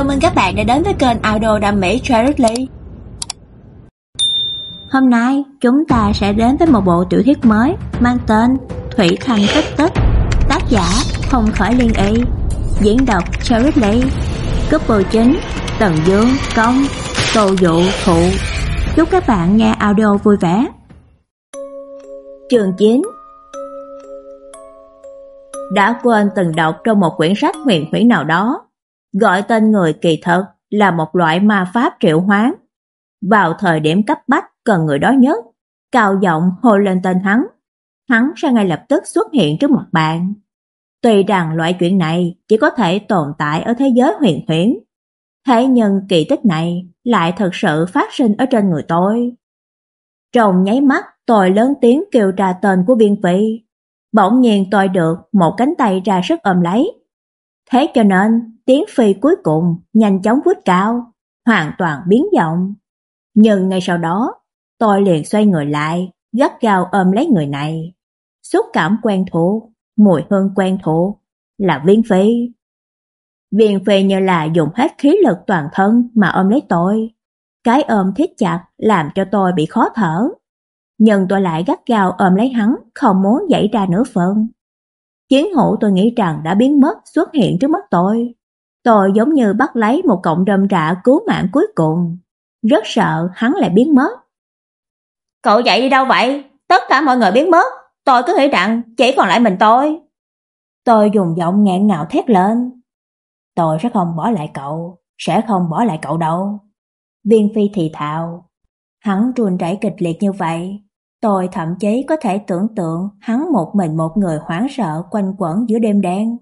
Chào mừng các bạn đã đến với kênh audio đam mỹ Charity. Hôm nay chúng ta sẽ đến với một bộ tiểu thuyết mới mang tên Thủy Thành Tích Tích, tác giả Không Khởi Liên Y, diễn đọc Charity, couple chính Tần Dương, Công, cầu Dụ, Phụ. Chúc các bạn nghe audio vui vẻ. Trường 9 Đã quên từng đọc trong một quyển sách huyền thủy nào đó gọi tên người kỳ thật là một loại ma pháp triệu hoán. Vào thời điểm cấp bách cần người đó nhất, cao giọng hô lên tên hắn, hắn sẽ ngay lập tức xuất hiện trước mặt bạn. Tuy rằng loại chuyện này chỉ có thể tồn tại ở thế giới huyền huyễn, thế nhưng kỳ tích này lại thật sự phát sinh ở trên người tôi. Trong nháy mắt, tôi lớn tiếng kêu ra tên của Viên Phi. Bỗng nhiên tôi được một cánh tay ra sức ôm lấy. Thế cho nên, tiếng phi cuối cùng nhanh chóng vút cao, hoàn toàn biến giọng. Nhưng ngay sau đó, tôi liền xoay người lại, gắt gao ôm lấy người này. Xúc cảm quen thuộc, mùi hương quen thuộc, là viên phi. Viên phi như là dùng hết khí lực toàn thân mà ôm lấy tôi. Cái ôm thiết chặt làm cho tôi bị khó thở. Nhưng tôi lại gắt gao ôm lấy hắn, không muốn dậy ra nửa phần. Chiến hữu tôi nghĩ rằng đã biến mất xuất hiện trước mắt tôi. Tôi giống như bắt lấy một cọng rơm rạ cứu mạng cuối cùng. Rất sợ hắn lại biến mất. Cậu chạy đi đâu vậy? Tất cả mọi người biến mất. Tôi cứ nghĩ rằng chỉ còn lại mình tôi. Tôi dùng giọng nghẹn ngào thét lên. Tôi sẽ không bỏ lại cậu, sẽ không bỏ lại cậu đâu. Viên phi thì thào. Hắn run rẩy kịch liệt như vậy. Tôi thậm chí có thể tưởng tượng hắn một mình một người hoảng sợ quanh quẩn giữa đêm đen.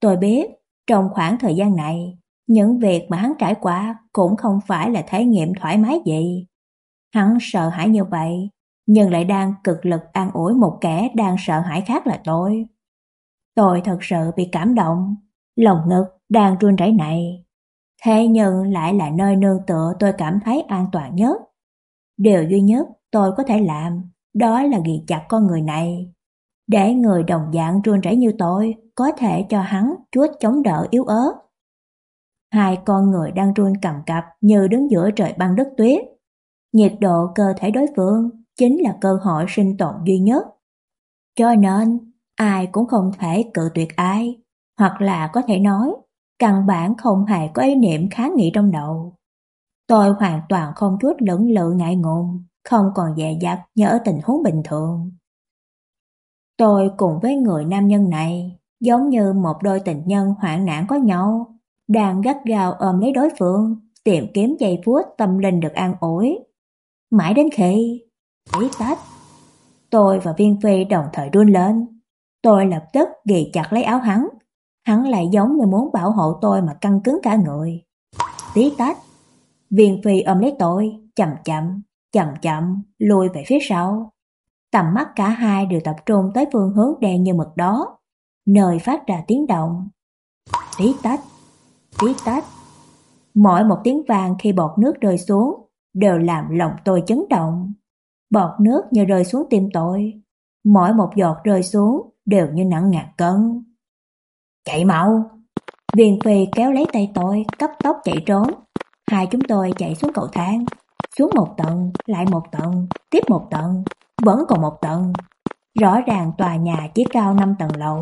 Tôi biết trong khoảng thời gian này, những việc mà hắn trải qua cũng không phải là thể nghiệm thoải mái gì. Hắn sợ hãi như vậy, nhưng lại đang cực lực an ủi một kẻ đang sợ hãi khác là tôi. Tôi thật sự bị cảm động, lòng ngực đang run rẩy này. Thế nhưng lại là nơi nương tựa tôi cảm thấy an toàn nhất. Điều duy nhất tôi có thể làm đó là ghi chặt con người này. Để người đồng dạng run rẩy như tôi có thể cho hắn chút chống đỡ yếu ớt. Hai con người đang run cầm cập như đứng giữa trời băng đất tuyết. Nhiệt độ cơ thể đối phương chính là cơ hội sinh tồn duy nhất. Cho nên, ai cũng không thể cự tuyệt ai, hoặc là có thể nói, căn bản không hề có ý niệm kháng nghị trong đầu. Tôi hoàn toàn không chút lưỡng lự ngại ngùng, không còn dè dặt như ở tình huống bình thường. Tôi cùng với người nam nhân này giống như một đôi tình nhân hoạn nạn có nhau, đang gắt gao ôm lấy đối phương, tìm kiếm giây phút tâm linh được an ủi. Mãi đến khi ý tách, tôi và Viên Phi đồng thời run lên. Tôi lập tức ghi chặt lấy áo hắn, hắn lại giống như muốn bảo hộ tôi mà căng cứng cả người. Tí tách, Viên Phi ôm lấy tôi, chậm chậm, chậm chậm lùi về phía sau. Tầm mắt cả hai đều tập trung tới phương hướng đen như mực đó nơi phát ra tiếng động. Tí tách, tí tách. Mỗi một tiếng vàng khi bọt nước rơi xuống đều làm lòng tôi chấn động. Bọt nước như rơi xuống tim tôi. Mỗi một giọt rơi xuống đều như nặng ngàn cân. Chạy mau! Viên Phi kéo lấy tay tôi, cấp tốc chạy trốn. Hai chúng tôi chạy xuống cầu thang, xuống một tầng, lại một tầng, tiếp một tầng, vẫn còn một tầng. Rõ ràng tòa nhà chỉ cao 5 tầng lầu,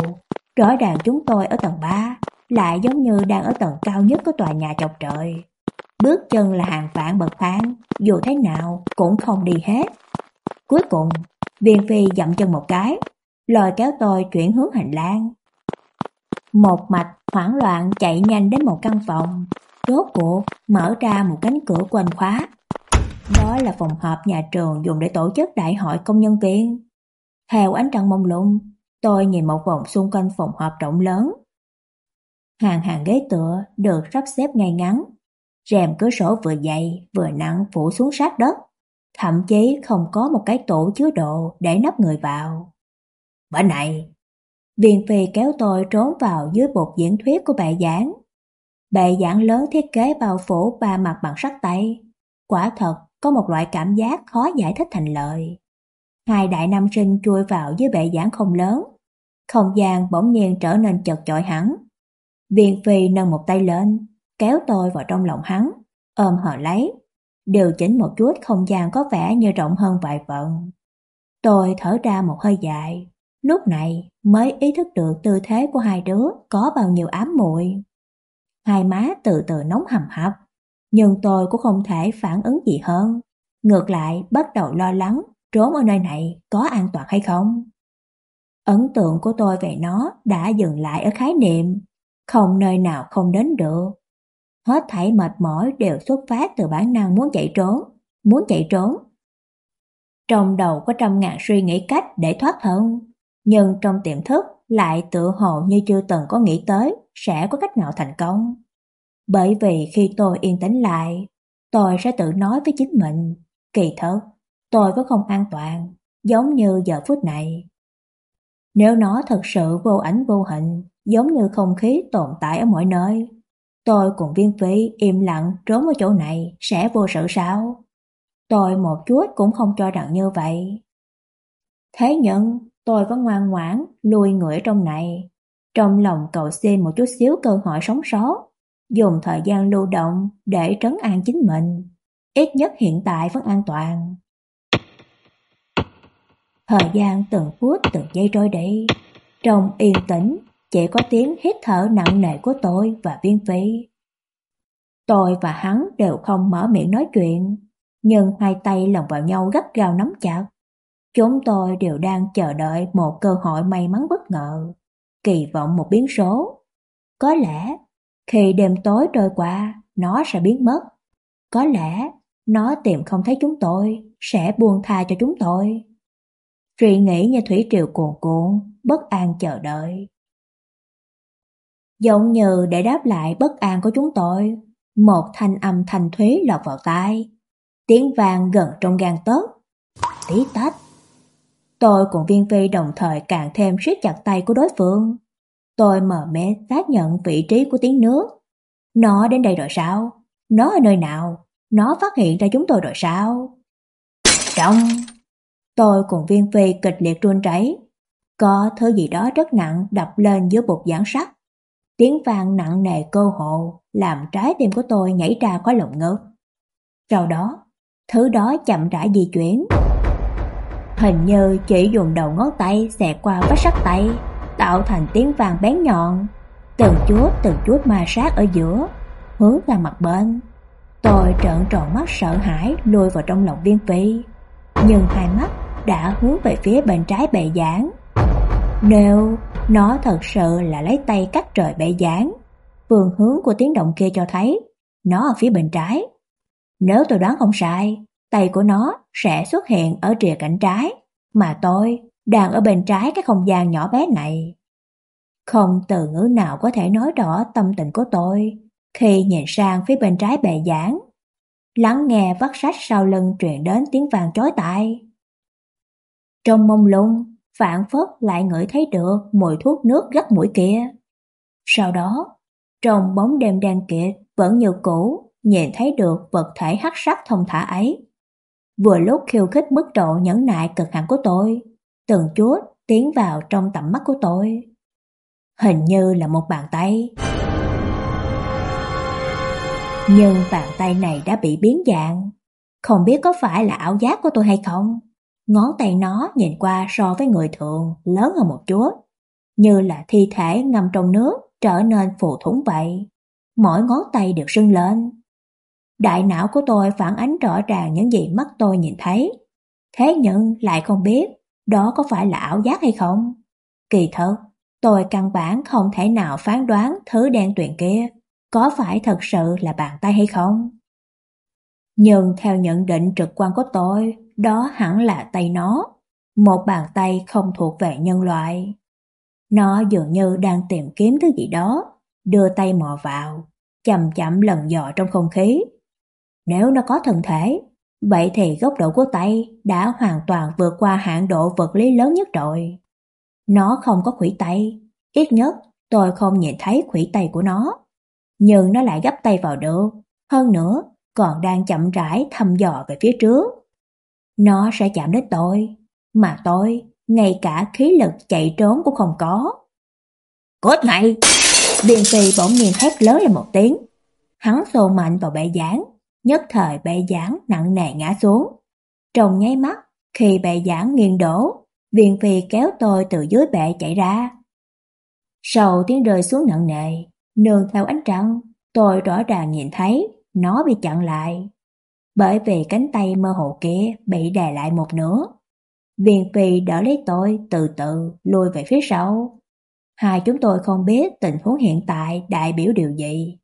Rõ ràng chúng tôi ở tầng 3, lại giống như đang ở tầng cao nhất của tòa nhà chọc trời. Bước chân là hàng vạn bậc thang, dù thế nào cũng không đi hết. Cuối cùng, viên phi dậm chân một cái, lôi kéo tôi chuyển hướng hành lang. Một mạch hoảng loạn chạy nhanh đến một căn phòng, rốt cuộc mở ra một cánh cửa quanh khóa. Đó là phòng họp nhà trường dùng để tổ chức đại hội công nhân viên. Theo ánh trăng mông lung, Tôi nhìn một vòng xung quanh phòng họp rộng lớn. Hàng hàng ghế tựa được sắp xếp ngay ngắn. Rèm cửa sổ vừa dày vừa nặng phủ xuống sát đất. Thậm chí không có một cái tủ chứa đồ để nắp người vào. Bởi này, viên phi kéo tôi trốn vào dưới bột diễn thuyết của bài giảng bệ giảng lớn thiết kế bao phủ ba mặt bằng sắt tây Quả thật có một loại cảm giác khó giải thích thành lời. Hai đại nam sinh chui vào dưới bệ giảng không lớn, không gian bỗng nhiên trở nên chật chội hẳn. Viên Phi nâng một tay lên, kéo tôi vào trong lòng hắn, ôm hờ lấy, điều chỉnh một chút không gian có vẻ như rộng hơn vài phần. Tôi thở ra một hơi dài, lúc này mới ý thức được tư thế của hai đứa có bao nhiêu ám muội. Hai má từ từ nóng hầm hập, nhưng tôi cũng không thể phản ứng gì hơn. Ngược lại bắt đầu lo lắng trốn ở nơi này có an toàn hay không. Ấn tượng của tôi về nó đã dừng lại ở khái niệm, không nơi nào không đến được. Hết thảy mệt mỏi đều xuất phát từ bản năng muốn chạy trốn, muốn chạy trốn. Trong đầu có trăm ngàn suy nghĩ cách để thoát thân, nhưng trong tiềm thức lại tự hồ như chưa từng có nghĩ tới sẽ có cách nào thành công. Bởi vì khi tôi yên tĩnh lại, tôi sẽ tự nói với chính mình, kỳ thật, tôi vẫn không an toàn, giống như giờ phút này. Nếu nó thật sự vô ảnh vô hình, giống như không khí tồn tại ở mọi nơi, tôi cùng viên phí im lặng trốn ở chỗ này sẽ vô sự sao? Tôi một chút cũng không cho rằng như vậy. Thế nhưng, tôi vẫn ngoan ngoãn lùi người trong này, trong lòng cậu xin một chút xíu cơ hội sống sót, dùng thời gian lưu động để trấn an chính mình, ít nhất hiện tại vẫn an toàn. Thời gian từng phút từng giây trôi đi, trong yên tĩnh chỉ có tiếng hít thở nặng nề của tôi và viên phi. Tôi và hắn đều không mở miệng nói chuyện, nhưng hai tay lồng vào nhau gắt gao nắm chặt. Chúng tôi đều đang chờ đợi một cơ hội may mắn bất ngờ, kỳ vọng một biến số. Có lẽ, khi đêm tối trôi qua, nó sẽ biến mất. Có lẽ, nó tìm không thấy chúng tôi, sẽ buông tha cho chúng tôi. Suy nghĩ như thủy triều cuồn cuộn, bất an chờ đợi. Giống như để đáp lại bất an của chúng tôi, một thanh âm thanh thúy lọt vào tai. Tiếng vang gần trong gan tớt. Tí tách. Tôi cùng viên phi đồng thời càng thêm siết chặt tay của đối phương. Tôi mờ mê xác nhận vị trí của tiếng nước. Nó đến đây rồi sao? Nó ở nơi nào? Nó phát hiện ra chúng tôi rồi sao? Trong... Tôi cùng viên phi kịch liệt run rẩy, có thứ gì đó rất nặng đập lên giữa bột giảng sắt. Tiếng vang nặng nề cơ hồ làm trái tim của tôi nhảy ra khỏi lồng ngực. Sau đó, thứ đó chậm rãi di chuyển. Hình như chỉ dùng đầu ngón tay xẹt qua vách sắt tay, tạo thành tiếng vàng bén nhọn, từng chút từng chút ma sát ở giữa, hướng ra mặt bên. Tôi trợn tròn mắt sợ hãi lùi vào trong lòng viên phi, nhưng hai mắt đã hướng về phía bên trái bệ giảng. Nếu nó thật sự là lấy tay cắt trời bệ giảng, phương hướng của tiếng động kia cho thấy nó ở phía bên trái. Nếu tôi đoán không sai, tay của nó sẽ xuất hiện ở rìa cảnh trái, mà tôi đang ở bên trái cái không gian nhỏ bé này. Không từ ngữ nào có thể nói rõ tâm tình của tôi khi nhìn sang phía bên trái bệ giảng. Lắng nghe vắt sách sau lưng truyền đến tiếng vàng chói tai. Trong mông lung, phản phất lại ngửi thấy được mùi thuốc nước gắt mũi kia. Sau đó, trong bóng đêm đen kịt vẫn như cũ, nhìn thấy được vật thể hắc sắc thông thả ấy. Vừa lúc khiêu khích mức độ nhẫn nại cực hạn của tôi, từng chút tiến vào trong tầm mắt của tôi. Hình như là một bàn tay. Nhưng bàn tay này đã bị biến dạng, không biết có phải là ảo giác của tôi hay không. Ngón tay nó nhìn qua so với người thường lớn hơn một chút, như là thi thể ngâm trong nước trở nên phù thủng vậy. Mỗi ngón tay đều sưng lên. Đại não của tôi phản ánh rõ ràng những gì mắt tôi nhìn thấy. Thế nhưng lại không biết đó có phải là ảo giác hay không. Kỳ thật, tôi căn bản không thể nào phán đoán thứ đen tuyền kia có phải thật sự là bàn tay hay không. Nhưng theo nhận định trực quan của tôi, đó hẳn là tay nó, một bàn tay không thuộc về nhân loại. Nó dường như đang tìm kiếm thứ gì đó, đưa tay mò vào, chậm chậm lần dò trong không khí. Nếu nó có thân thể, vậy thì góc độ của tay đã hoàn toàn vượt qua hạn độ vật lý lớn nhất rồi. Nó không có khủy tay, ít nhất tôi không nhìn thấy khủy tay của nó. Nhưng nó lại gấp tay vào được, hơn nữa còn đang chậm rãi thăm dò về phía trước. Nó sẽ chạm đến tôi, mà tôi ngay cả khí lực chạy trốn cũng không có. Cốt ngay! Điền Phi bỗng nhiên hét lớn lên một tiếng. Hắn xô mạnh vào bệ giảng, nhất thời bệ giảng nặng nề ngã xuống. Trong nháy mắt, khi bệ giảng nghiêng đổ, Viên Phi kéo tôi từ dưới bệ chạy ra. Sau tiếng rơi xuống nặng nề, nương theo ánh trăng, tôi rõ ràng nhìn thấy nó bị chặn lại. Bởi vì cánh tay mơ hồ kia bị đè lại một nửa. Viên Phi đỡ lấy tôi từ từ lùi về phía sau. Hai chúng tôi không biết tình huống hiện tại đại biểu điều gì.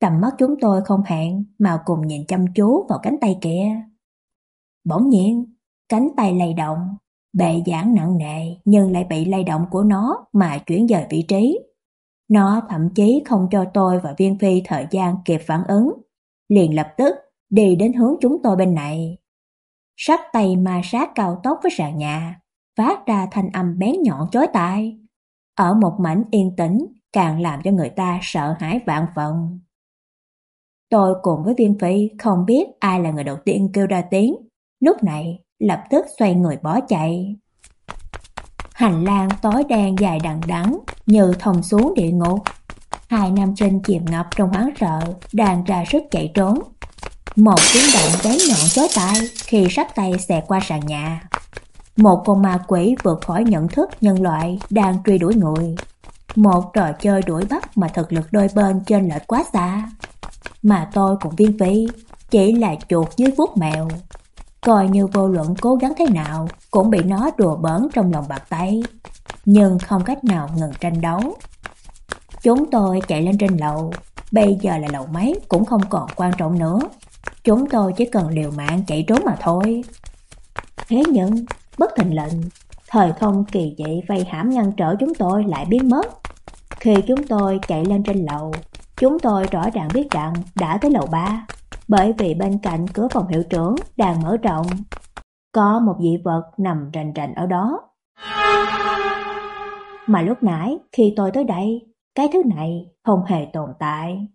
Tầm mắt chúng tôi không hẹn mà cùng nhìn chăm chú vào cánh tay kia. Bỗng nhiên, cánh tay lay động, bệ giảng nặng nề nhưng lại bị lay động của nó mà chuyển dời vị trí. Nó thậm chí không cho tôi và Viên Phi thời gian kịp phản ứng, liền lập tức đi đến hướng chúng tôi bên này. Sắt tay ma sát cao tốc với sàn nhà, phát ra thanh âm bén nhọn chói tai. Ở một mảnh yên tĩnh càng làm cho người ta sợ hãi vạn phần. Tôi cùng với Viên Phi không biết ai là người đầu tiên kêu ra tiếng, lúc này lập tức xoay người bỏ chạy. Hành lang tối đen dài đằng đẵng như thông xuống địa ngục. Hai nam sinh chìm ngập trong hoảng sợ, đang ra sức chạy trốn. Một tiếng động bén nhọn chói tai khi sắt tay xẹt qua sàn nhà. Một con ma quỷ vượt khỏi nhận thức nhân loại đang truy đuổi người. Một trò chơi đuổi bắt mà thực lực đôi bên trên lệch quá xa. Mà tôi cùng viên vĩ chỉ là chuột dưới vuốt mèo. Coi như vô luận cố gắng thế nào cũng bị nó đùa bỡn trong lòng bàn tay. Nhưng không cách nào ngừng tranh đấu. Chúng tôi chạy lên trên lầu, bây giờ là lầu mấy cũng không còn quan trọng nữa. Chúng tôi chỉ cần liều mạng chạy trốn mà thôi. Thế nhưng, bất thình lệnh, thời không kỳ dị vây hãm ngăn trở chúng tôi lại biến mất. Khi chúng tôi chạy lên trên lầu, chúng tôi rõ ràng biết rằng đã tới lầu 3, bởi vì bên cạnh cửa phòng hiệu trưởng đang mở rộng. Có một dị vật nằm rành rành ở đó. Mà lúc nãy khi tôi tới đây, cái thứ này không hề tồn tại.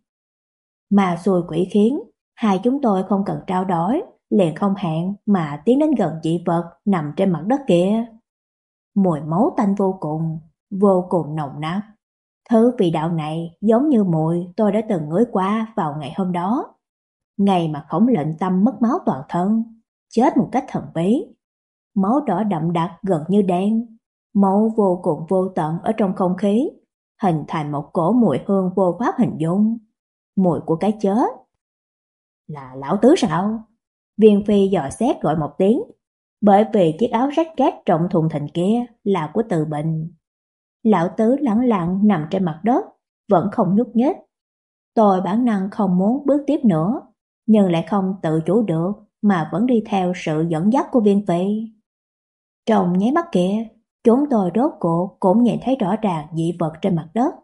Mà xui quỷ khiến, hai chúng tôi không cần trao đổi, liền không hẹn mà tiến đến gần dị vật nằm trên mặt đất kia. Mùi máu tanh vô cùng, vô cùng nồng nặc. Thứ vị đạo này giống như mùi tôi đã từng ngửi qua vào ngày hôm đó. Ngày mà khổng lệnh tâm mất máu toàn thân, chết một cách thần bí. Máu đỏ đậm đặc gần như đen, máu vô cùng vô tận ở trong không khí, hình thành một cổ mùi hương vô pháp hình dung. Mùi của cái chết. Là lão tứ sao? Viên phi dò xét gọi một tiếng, bởi vì chiếc áo rách két trọng thùng thình kia là của từ bình. Lão tứ lẳng lặng nằm trên mặt đất, vẫn không nhúc nhích. Tôi bản năng không muốn bước tiếp nữa, nhưng lại không tự chủ được mà vẫn đi theo sự dẫn dắt của viên vị. Trong nháy mắt kia, chúng tôi rốt cuộc cũng nhìn thấy rõ ràng dị vật trên mặt đất.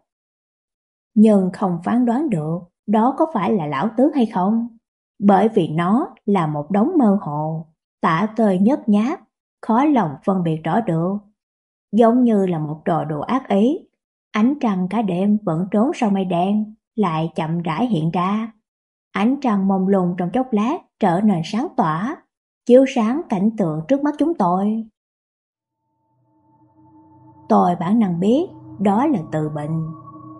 Nhưng không phán đoán được đó có phải là lão tứ hay không bởi vì nó là một đống mơ hồ, tả tơi nhớp nháp, khó lòng phân biệt rõ được. Giống như là một trò đồ ác ý, ánh trăng cả đêm vẫn trốn sau mây đen, lại chậm rãi hiện ra. Ánh trăng mông lung trong chốc lát trở nên sáng tỏa, chiếu sáng cảnh tượng trước mắt chúng tôi. Tôi bản năng biết đó là từ bệnh,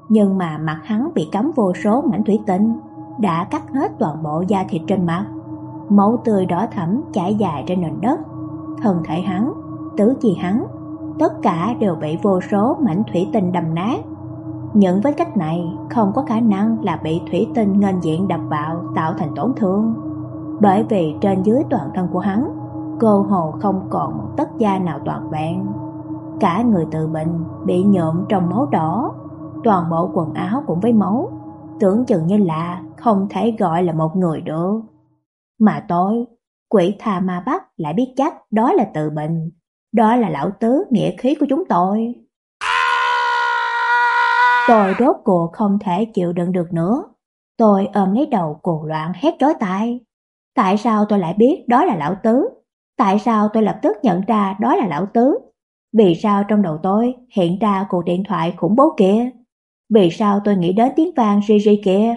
nhưng mà mặt hắn bị cắm vô số mảnh thủy tinh, đã cắt hết toàn bộ da thịt trên mặt. Máu tươi đỏ thẫm chảy dài trên nền đất. Thân thể hắn, tứ chi hắn, tất cả đều bị vô số mảnh thủy tinh đâm nát. Những vết cách này không có khả năng là bị thủy tinh ngân diện đập vào tạo thành tổn thương. Bởi vì trên dưới toàn thân của hắn, cơ hồ không còn một tấc da nào toàn vẹn. Cả người tự bệnh bị nhuộm trong máu đỏ, toàn bộ quần áo cũng với máu, tưởng chừng như là không thể gọi là một người được. Mà tôi, quỷ tha ma bắt lại biết chắc đó là tự bình, đó là lão tứ nghĩa khí của chúng tôi. Tôi rốt cuộc không thể chịu đựng được nữa. Tôi ôm lấy đầu cuồng loạn hét trói tai. Tại sao tôi lại biết đó là lão tứ? Tại sao tôi lập tức nhận ra đó là lão tứ? Vì sao trong đầu tôi hiện ra cuộc điện thoại khủng bố kia? Vì sao tôi nghĩ đến tiếng vang ri ri kia?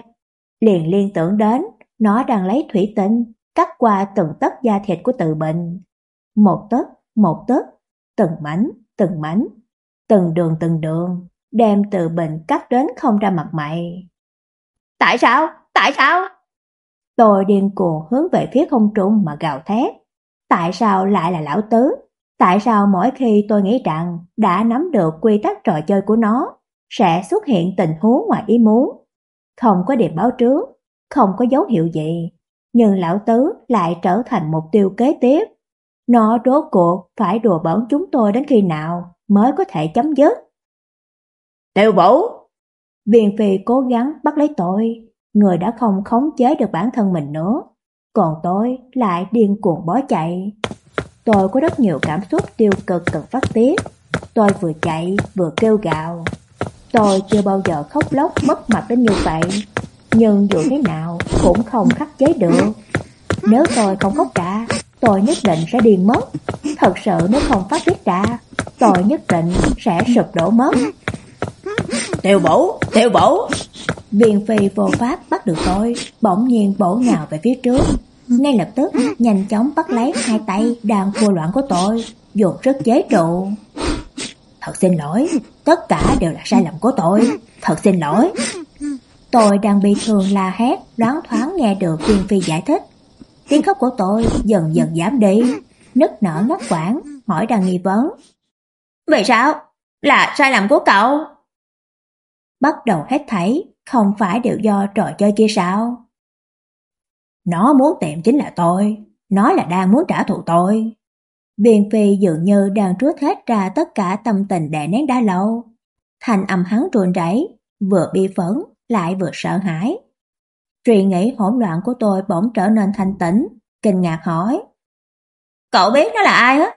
Liền liên tưởng đến, nó đang lấy thủy tinh, cắt qua từng tấc da thịt của tự bệnh. Một tấc, một tấc, từng mảnh, từng mảnh, từng đường từng đường, đem từ bệnh cắt đến không ra mặt mày. Tại sao? Tại sao? Tôi điên cuồng hướng về phía không trung mà gào thét. Tại sao lại là lão tứ? Tại sao mỗi khi tôi nghĩ rằng đã nắm được quy tắc trò chơi của nó, sẽ xuất hiện tình huống ngoài ý muốn? Không có điểm báo trước, không có dấu hiệu gì, nhưng lão tứ lại trở thành mục tiêu kế tiếp. Nó rốt cuộc phải đùa bỡn chúng tôi đến khi nào mới có thể chấm dứt. Tiêu Vũ! Viên Phi cố gắng bắt lấy tôi, người đã không khống chế được bản thân mình nữa, còn tôi lại điên cuồng bó chạy. Tôi có rất nhiều cảm xúc tiêu cực cần phát tiết. Tôi vừa chạy vừa kêu gào. Tôi chưa bao giờ khóc lóc mất mặt đến như vậy, nhưng dù thế nào cũng không khắc chế được. Nếu tôi không khóc ra, tôi nhất định sẽ điên mất. Thật sự nếu không phát tiết ra, tôi nhất định sẽ sụp đổ mất. Tiêu bổ, tiêu bổ. Viên phi vô pháp bắt được tôi, bỗng nhiên bổ nhào về phía trước. Ngay lập tức, nhanh chóng bắt lấy hai tay đang khua loạn của tôi, dùng sức chế trụ. Thật xin lỗi, tất cả đều là sai lầm của tôi, thật xin lỗi. Tôi đang bị thương la hét, loáng thoáng nghe được viên phi giải thích. Tiếng khóc của tôi dần dần giảm đi, nức nở ngắt quãng, hỏi đang nghi vấn. Vậy sao? Là sai lầm của cậu? Bắt đầu hết thảy, không phải đều do trò chơi kia sao? Nó muốn tìm chính là tôi, nó là đang muốn trả thù tôi. Viên Phi dường như đang trút hết ra tất cả tâm tình đè nén đã lâu. Thành âm hắn trồn rẩy, vừa bi phẫn lại vừa sợ hãi. Suy nghĩ hỗn loạn của tôi bỗng trở nên thanh tĩnh, kinh ngạc hỏi: "Cậu biết nó là ai á?"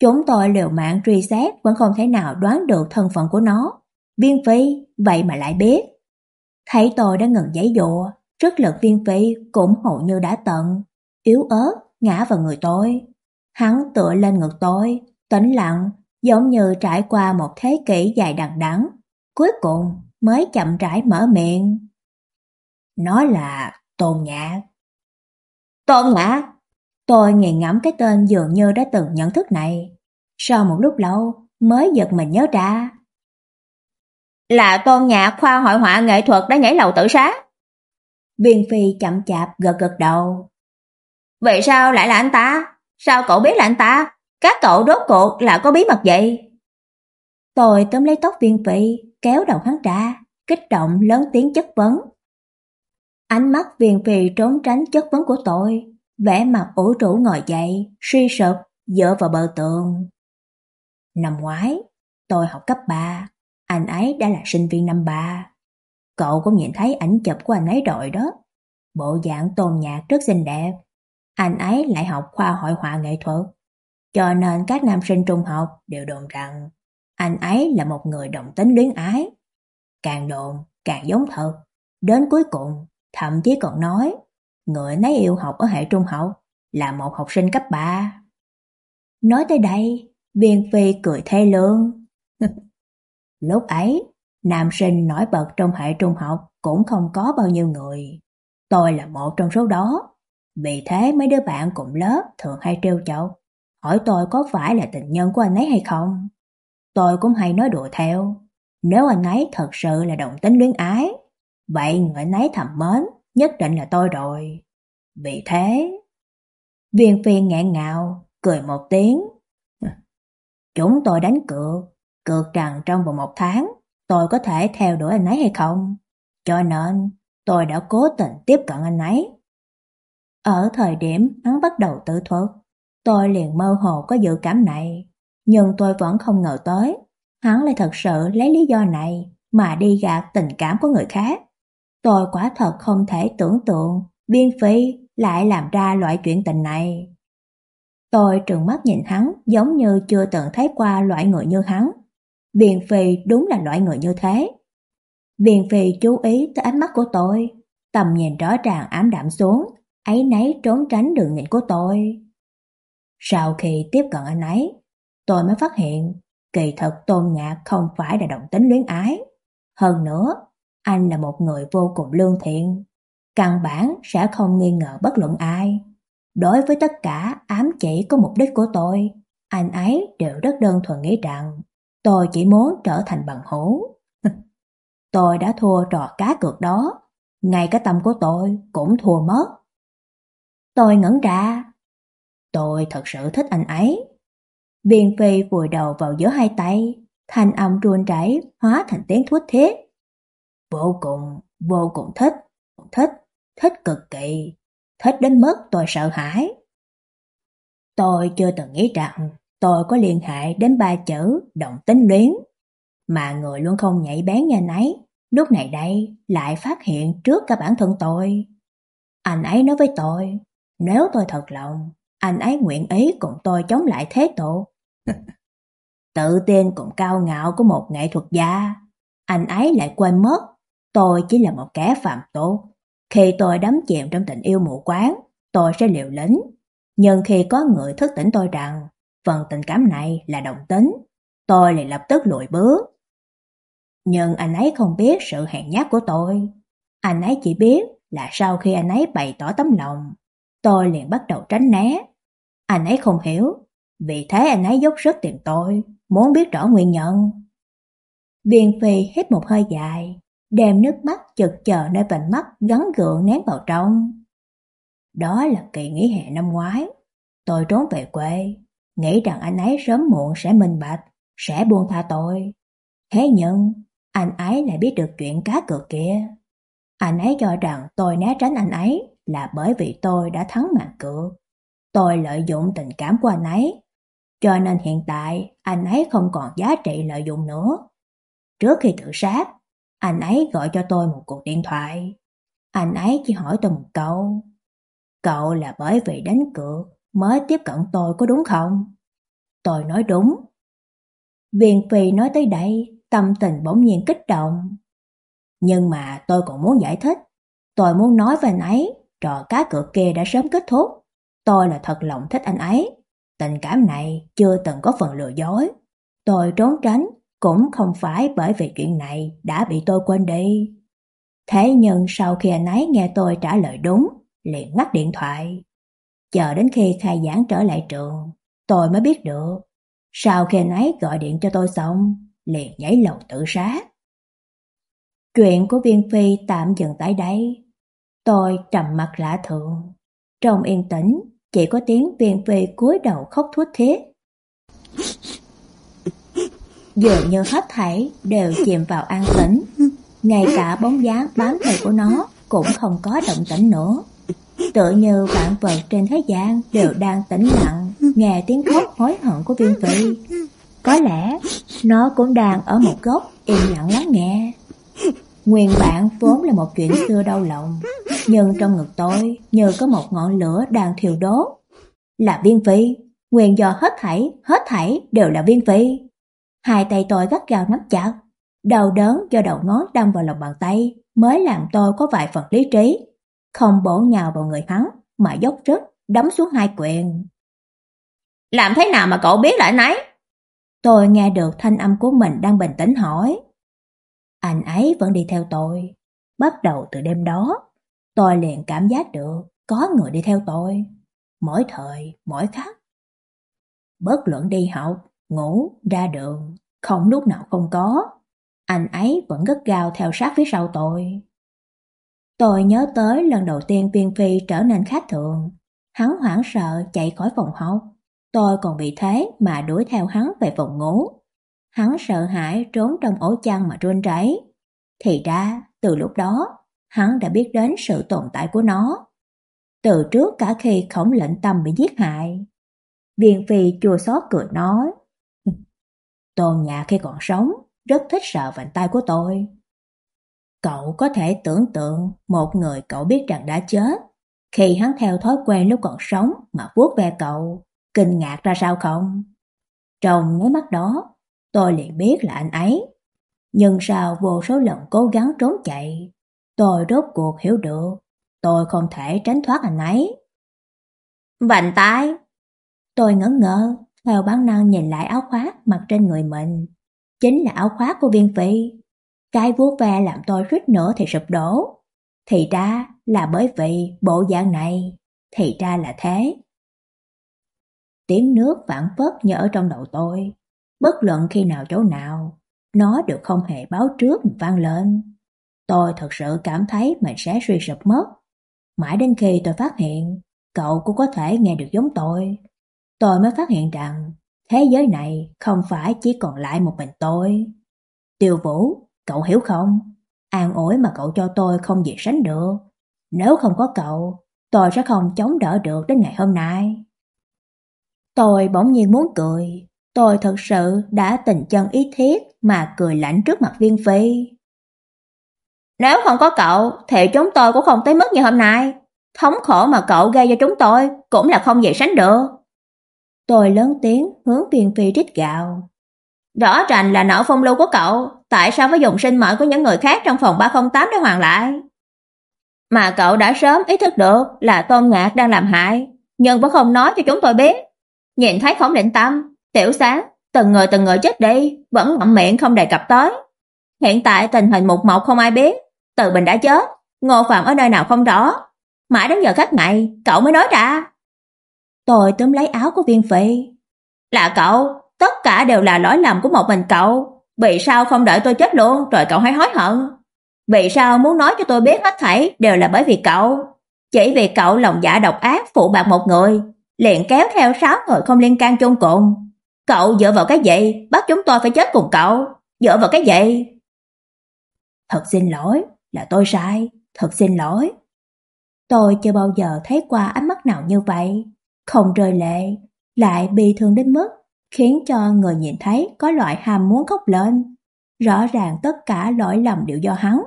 Chúng tôi liều mạng truy xét vẫn không thể nào đoán được thân phận của nó. Viên Phi vậy mà lại biết. Thấy tôi đã ngừng giấy dụa, rất lực Viên Phi cũng hầu như đã tận, yếu ớt ngã vào người tôi. Hắn tựa lên ngực tôi, tĩnh lặng, giống như trải qua một thế kỷ dài đằng đẵng, cuối cùng mới chậm rãi mở miệng. Nó là Tôn nhã Tôn nhã Tôi nghiền ngẫm cái tên dường như đã từng nhận thức này. Sau một lúc lâu mới giật mình nhớ ra. Là Tôn nhã khoa hội họa nghệ thuật đã nhảy lầu tự sát. Viên Phi chậm chạp gật gật đầu. Vậy sao lại là anh ta? Sao cậu biết là anh ta? Các cậu đốt cuộc là có bí mật vậy? Tôi tóm lấy tóc Viên Phi, kéo đầu hắn ra, kích động lớn tiếng chất vấn. Ánh mắt viền phì trốn tránh chất vấn của tôi, vẻ mặt ủ rũ ngồi dậy, suy sụp, dựa vào bờ tường. Năm ngoái, tôi học cấp 3, anh ấy đã là sinh viên năm 3. Cậu cũng nhìn thấy ảnh chụp của anh ấy rồi đó. Bộ dạng tôn nhạc rất xinh đẹp. Anh ấy lại học khoa hội họa nghệ thuật. Cho nên các nam sinh trung học đều đồn rằng anh ấy là một người đồng tính luyến ái. Càng đồn, càng giống thật. Đến cuối cùng, thậm chí còn nói người nấy yêu học ở hệ trung học là một học sinh cấp 3. Nói tới đây, Viên Phi cười thê lương. Lúc ấy, nam sinh nổi bật trong hệ trung học cũng không có bao nhiêu người. Tôi là một trong số đó. Vì thế mấy đứa bạn cùng lớp thường hay trêu chọc, hỏi tôi có phải là tình nhân của anh ấy hay không. Tôi cũng hay nói đùa theo, nếu anh ấy thật sự là đồng tính luyến ái, vậy người nấy thầm mến nhất định là tôi rồi. Vì thế, viên phiên ngạn ngào, cười một tiếng. Chúng tôi đánh cược, cược rằng trong vòng một tháng tôi có thể theo đuổi anh ấy hay không. Cho nên tôi đã cố tình tiếp cận anh ấy. Ở thời điểm hắn bắt đầu tự thuật, tôi liền mơ hồ có dự cảm này, nhưng tôi vẫn không ngờ tới, hắn lại thật sự lấy lý do này mà đi gạt tình cảm của người khác. Tôi quả thật không thể tưởng tượng Biên Phi lại làm ra loại chuyện tình này. Tôi trừng mắt nhìn hắn giống như chưa từng thấy qua loại người như hắn. Biên Phi đúng là loại người như thế. Biên Phi chú ý tới ánh mắt của tôi, tầm nhìn rõ ràng ám đạm xuống, ấy nấy trốn tránh đường nhìn của tôi. Sau khi tiếp cận anh ấy, tôi mới phát hiện kỳ thật Tôn Nhạc không phải là đồng tính luyến ái. Hơn nữa, anh là một người vô cùng lương thiện, căn bản sẽ không nghi ngờ bất luận ai. Đối với tất cả ám chỉ có mục đích của tôi, anh ấy đều rất đơn thuần nghĩ rằng tôi chỉ muốn trở thành bằng hữu. tôi đã thua trò cá cược đó, ngay cả tâm của tôi cũng thua mất. Tôi ngẩn ra. Tôi thật sự thích anh ấy. Viên phi vùi đầu vào giữa hai tay, thanh âm run rẩy hóa thành tiếng thút thiết. Vô cùng, vô cùng thích, thích, thích cực kỳ, thích đến mức tôi sợ hãi. Tôi chưa từng nghĩ rằng tôi có liên hệ đến ba chữ động tính luyến, mà người luôn không nhảy bén như anh ấy, lúc này đây lại phát hiện trước cả bản thân tôi. Anh ấy nói với tôi, nếu tôi thật lòng, anh ấy nguyện ý cùng tôi chống lại thế tổ. Tự tin cùng cao ngạo của một nghệ thuật gia, anh ấy lại quên mất tôi chỉ là một kẻ phạm tội. Khi tôi đắm chìm trong tình yêu mù quáng, tôi sẽ liều lĩnh. Nhưng khi có người thức tỉnh tôi rằng phần tình cảm này là đồng tính, tôi lại lập tức lùi bước. Nhưng anh ấy không biết sự hèn nhát của tôi. Anh ấy chỉ biết là sau khi anh ấy bày tỏ tấm lòng, tôi liền bắt đầu tránh né. Anh ấy không hiểu, vì thế anh ấy dốc sức tìm tôi, muốn biết rõ nguyên nhân. Viên Phi hít một hơi dài, đem nước mắt chật chờ nơi vành mắt gắn gượng nén vào trong. Đó là kỳ nghỉ hè năm ngoái, tôi trốn về quê, nghĩ rằng anh ấy sớm muộn sẽ minh bạch, sẽ buông tha tôi. Thế nhưng, anh ấy lại biết được chuyện cá cược kia. Anh ấy cho rằng tôi né tránh anh ấy là bởi vì tôi đã thắng mạng cược. Tôi lợi dụng tình cảm của anh ấy, cho nên hiện tại anh ấy không còn giá trị lợi dụng nữa. Trước khi tự sát, anh ấy gọi cho tôi một cuộc điện thoại. Anh ấy chỉ hỏi tôi một câu. Cậu là bởi vì đánh cược mới tiếp cận tôi có đúng không? Tôi nói đúng. Viên Phi nói tới đây, tâm tình bỗng nhiên kích động. Nhưng mà tôi còn muốn giải thích. Tôi muốn nói với anh ấy, trò cá cược kia đã sớm kết thúc. Tôi là thật lòng thích anh ấy. Tình cảm này chưa từng có phần lừa dối. Tôi trốn tránh cũng không phải bởi vì chuyện này đã bị tôi quên đi. Thế nhưng sau khi anh ấy nghe tôi trả lời đúng, liền ngắt điện thoại. Chờ đến khi khai giảng trở lại trường, tôi mới biết được. Sau khi anh ấy gọi điện cho tôi xong, liền nhảy lầu tự sát. Chuyện của Viên Phi tạm dừng tại đây. Tôi trầm mặt lạ thường. Trong yên tĩnh, chỉ có tiếng Viên Phi cúi đầu khóc thút thiết. Dường như hết thảy đều chìm vào an tĩnh. Ngay cả bóng dáng bám theo của nó cũng không có động tĩnh nữa. Tựa như vạn vật trên thế gian đều đang tĩnh lặng, nghe tiếng khóc hối hận của viên vị. Có lẽ nó cũng đang ở một góc im lặng lắng nghe. Nguyên bản vốn là một chuyện xưa đau lòng, nhưng trong ngực tôi như có một ngọn lửa đang thiêu đốt. Là viên phi, nguyên do hết thảy, hết thảy đều là viên phi. Hai tay tôi gắt gao nắm chặt, đau đớn do đầu ngón đâm vào lòng bàn tay mới làm tôi có vài phần lý trí, không bổ nhào vào người hắn mà dốc sức đấm xuống hai quyền. Làm thế nào mà cậu biết là anh ấy? Tôi nghe được thanh âm của mình đang bình tĩnh hỏi. Anh ấy vẫn đi theo tôi. Bắt đầu từ đêm đó, tôi liền cảm giác được có người đi theo tôi. Mỗi thời, mỗi khắc. Bất luận đi học, ngủ, ra đường, không lúc nào không có. Anh ấy vẫn gắt gao theo sát phía sau tôi. Tôi nhớ tới lần đầu tiên Viên Phi trở nên khác thường. Hắn hoảng sợ chạy khỏi phòng học. Tôi còn bị thế mà đuổi theo hắn về phòng ngủ. Hắn sợ hãi trốn trong ổ chăn mà run rẩy. Thì ra, từ lúc đó, hắn đã biết đến sự tồn tại của nó. Từ trước cả khi khổng lệnh tâm bị giết hại. Viên Phi chua xót cười nói. Tôn nhà khi còn sống, rất thích sợ vành tay của tôi. Cậu có thể tưởng tượng một người cậu biết rằng đã chết, khi hắn theo thói quen lúc còn sống mà vuốt ve cậu, kinh ngạc ra sao không? Trong mấy mắt đó, tôi liền biết là anh ấy. Nhưng sau vô số lần cố gắng trốn chạy, tôi rốt cuộc hiểu được, tôi không thể tránh thoát anh ấy. Vành tay! Tôi ngẩn ngơ, theo bản năng nhìn lại áo khoác mặc trên người mình. Chính là áo khoác của viên phi. Cái vuốt ve làm tôi suýt nữa thì sụp đổ. Thì ra là bởi vì bộ dạng này, thì ra là thế. Tiếng nước vãn phất như ở trong đầu tôi, bất luận khi nào chỗ nào, nó đều không hề báo trước vang lên. tôi thật sự cảm thấy mình sẽ suy sụp mất. Mãi đến khi tôi phát hiện cậu cũng có thể nghe được giống tôi, tôi mới phát hiện rằng thế giới này không phải chỉ còn lại một mình tôi. Tiêu Vũ, cậu hiểu không? An ủi mà cậu cho tôi không gì sánh được. Nếu không có cậu, tôi sẽ không chống đỡ được đến ngày hôm nay. Tôi bỗng nhiên muốn cười, tôi thật sự đã tình chân ý thiết mà cười lạnh trước mặt Viên Phi. Nếu không có cậu thì chúng tôi cũng không tới mức như hôm nay. Thống khổ mà cậu gây cho chúng tôi cũng là không gì sánh được. Tôi lớn tiếng hướng Viên Phi rít gạo. Rõ ràng là nợ phong lưu của cậu, tại sao phải dùng sinh mệnh của những người khác trong phòng 308 để hoàn lại? Mà cậu đã sớm ý thức được là Tôn Ngạc đang làm hại, nhưng vẫn không nói cho chúng tôi biết. Nhìn thấy Khổng Định Tâm, Tiểu Sáng, từng người từng người chết đi, vẫn ngậm miệng không đề cập tới. Hiện tại tình hình một mộc không ai biết, Từ Bình đã chết, Ngô Phạm ở nơi nào không rõ. Mãi đến giờ khách này, cậu mới nói ra. Tôi túm lấy áo của Viên Phỉ. Là cậu, tất cả đều là lỗi lầm của một mình cậu. Vì sao không đợi tôi chết luôn rồi cậu hãy hối hận? Vì sao muốn nói cho tôi biết hết thảy đều là bởi vì cậu? Chỉ vì cậu lòng dạ độc ác phụ bạc một người, liền kéo theo sáu người không liên can chôn cùng. Cậu dựa vào cái gì bắt chúng tôi phải chết cùng cậu? Dựa vào cái gì? Thật xin lỗi, là tôi sai, thật xin lỗi. Tôi chưa bao giờ thấy qua ánh mắt nào như vậy, không rơi lệ, lại bị thương đến mức khiến cho người nhìn thấy có loại ham muốn khóc lên. Rõ ràng tất cả lỗi lầm đều do hắn,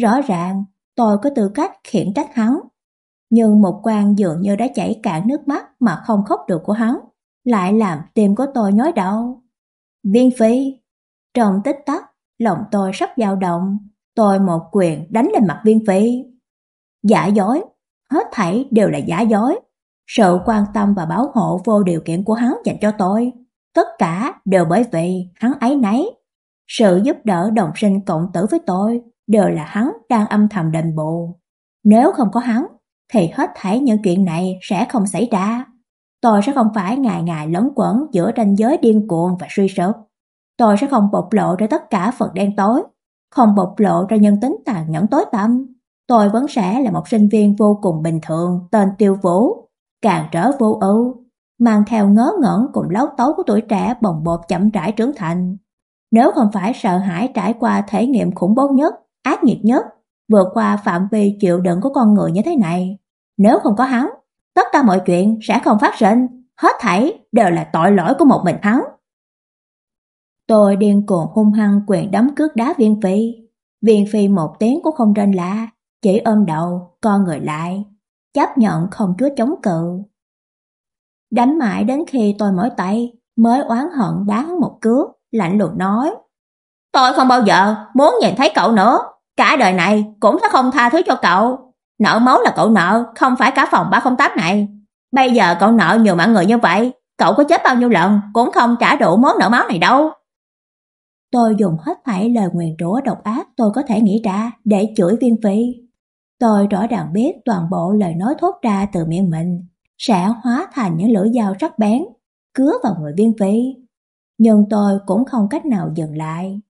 rõ ràng tôi có tư cách khiển trách hắn. Nhưng một quan dường như đã chảy cạn nước mắt mà không khóc được của hắn, lại làm tim của tôi nhói đau. Viên phi, trong tích tắc, lòng tôi sắp dao động, tôi một quyền đánh lên mặt viên phi. Giả dối, hết thảy đều là giả dối. Sự quan tâm và bảo hộ vô điều kiện của hắn dành cho tôi, tất cả đều bởi vì hắn ấy nấy. Sự giúp đỡ đồng sinh cộng tử với tôi đều là hắn đang âm thầm đền bù. Nếu không có hắn, thì hết thảy những chuyện này sẽ không xảy ra. Tôi sẽ không phải ngày ngày lấn quẩn giữa ranh giới điên cuồng và suy sụp. Tôi sẽ không bộc lộ ra tất cả phần đen tối, không bộc lộ ra nhân tính tàn nhẫn tối tăm. Tôi vẫn sẽ là một sinh viên vô cùng bình thường tên Tiêu Vũ, càng trở vô ưu, mang theo ngớ ngẩn cùng lấu tấu của tuổi trẻ bồng bột chậm rãi trưởng thành. Nếu không phải sợ hãi trải qua thể nghiệm khủng bố nhất, ác nghiệt nhất, vượt qua phạm vi chịu đựng của con người như thế này, nếu không có hắn, tất cả mọi chuyện sẽ không phát sinh, hết thảy đều là tội lỗi của một mình hắn. Tôi điên cuồng hung hăng quyền đấm cước đá Viên Phi. Viên Phi một tiếng cũng không rên la, chỉ ôm đầu, co người lại, chấp nhận không chúa chống cự. Đánh mãi đến khi tôi mỏi tay, mới oán hận đá hắn một cước, lạnh lùng nói: "Tôi không bao giờ muốn nhìn thấy cậu nữa, cả đời này cũng sẽ không tha thứ cho cậu. Nợ máu là cậu nợ, không phải cả phòng 308 này. Bây giờ cậu nợ nhiều mạng người như vậy, cậu có chết bao nhiêu lần cũng không trả đủ món nợ máu này đâu." Tôi dùng hết thảy lời nguyền rủa độc ác tôi có thể nghĩ ra để chửi Viên Phi. Tôi rõ ràng biết toàn bộ lời nói thốt ra từ miệng mình sẽ hóa thành những lưỡi dao sắc bén, cứa vào người Viên Phi. Nhưng tôi cũng không cách nào dừng lại.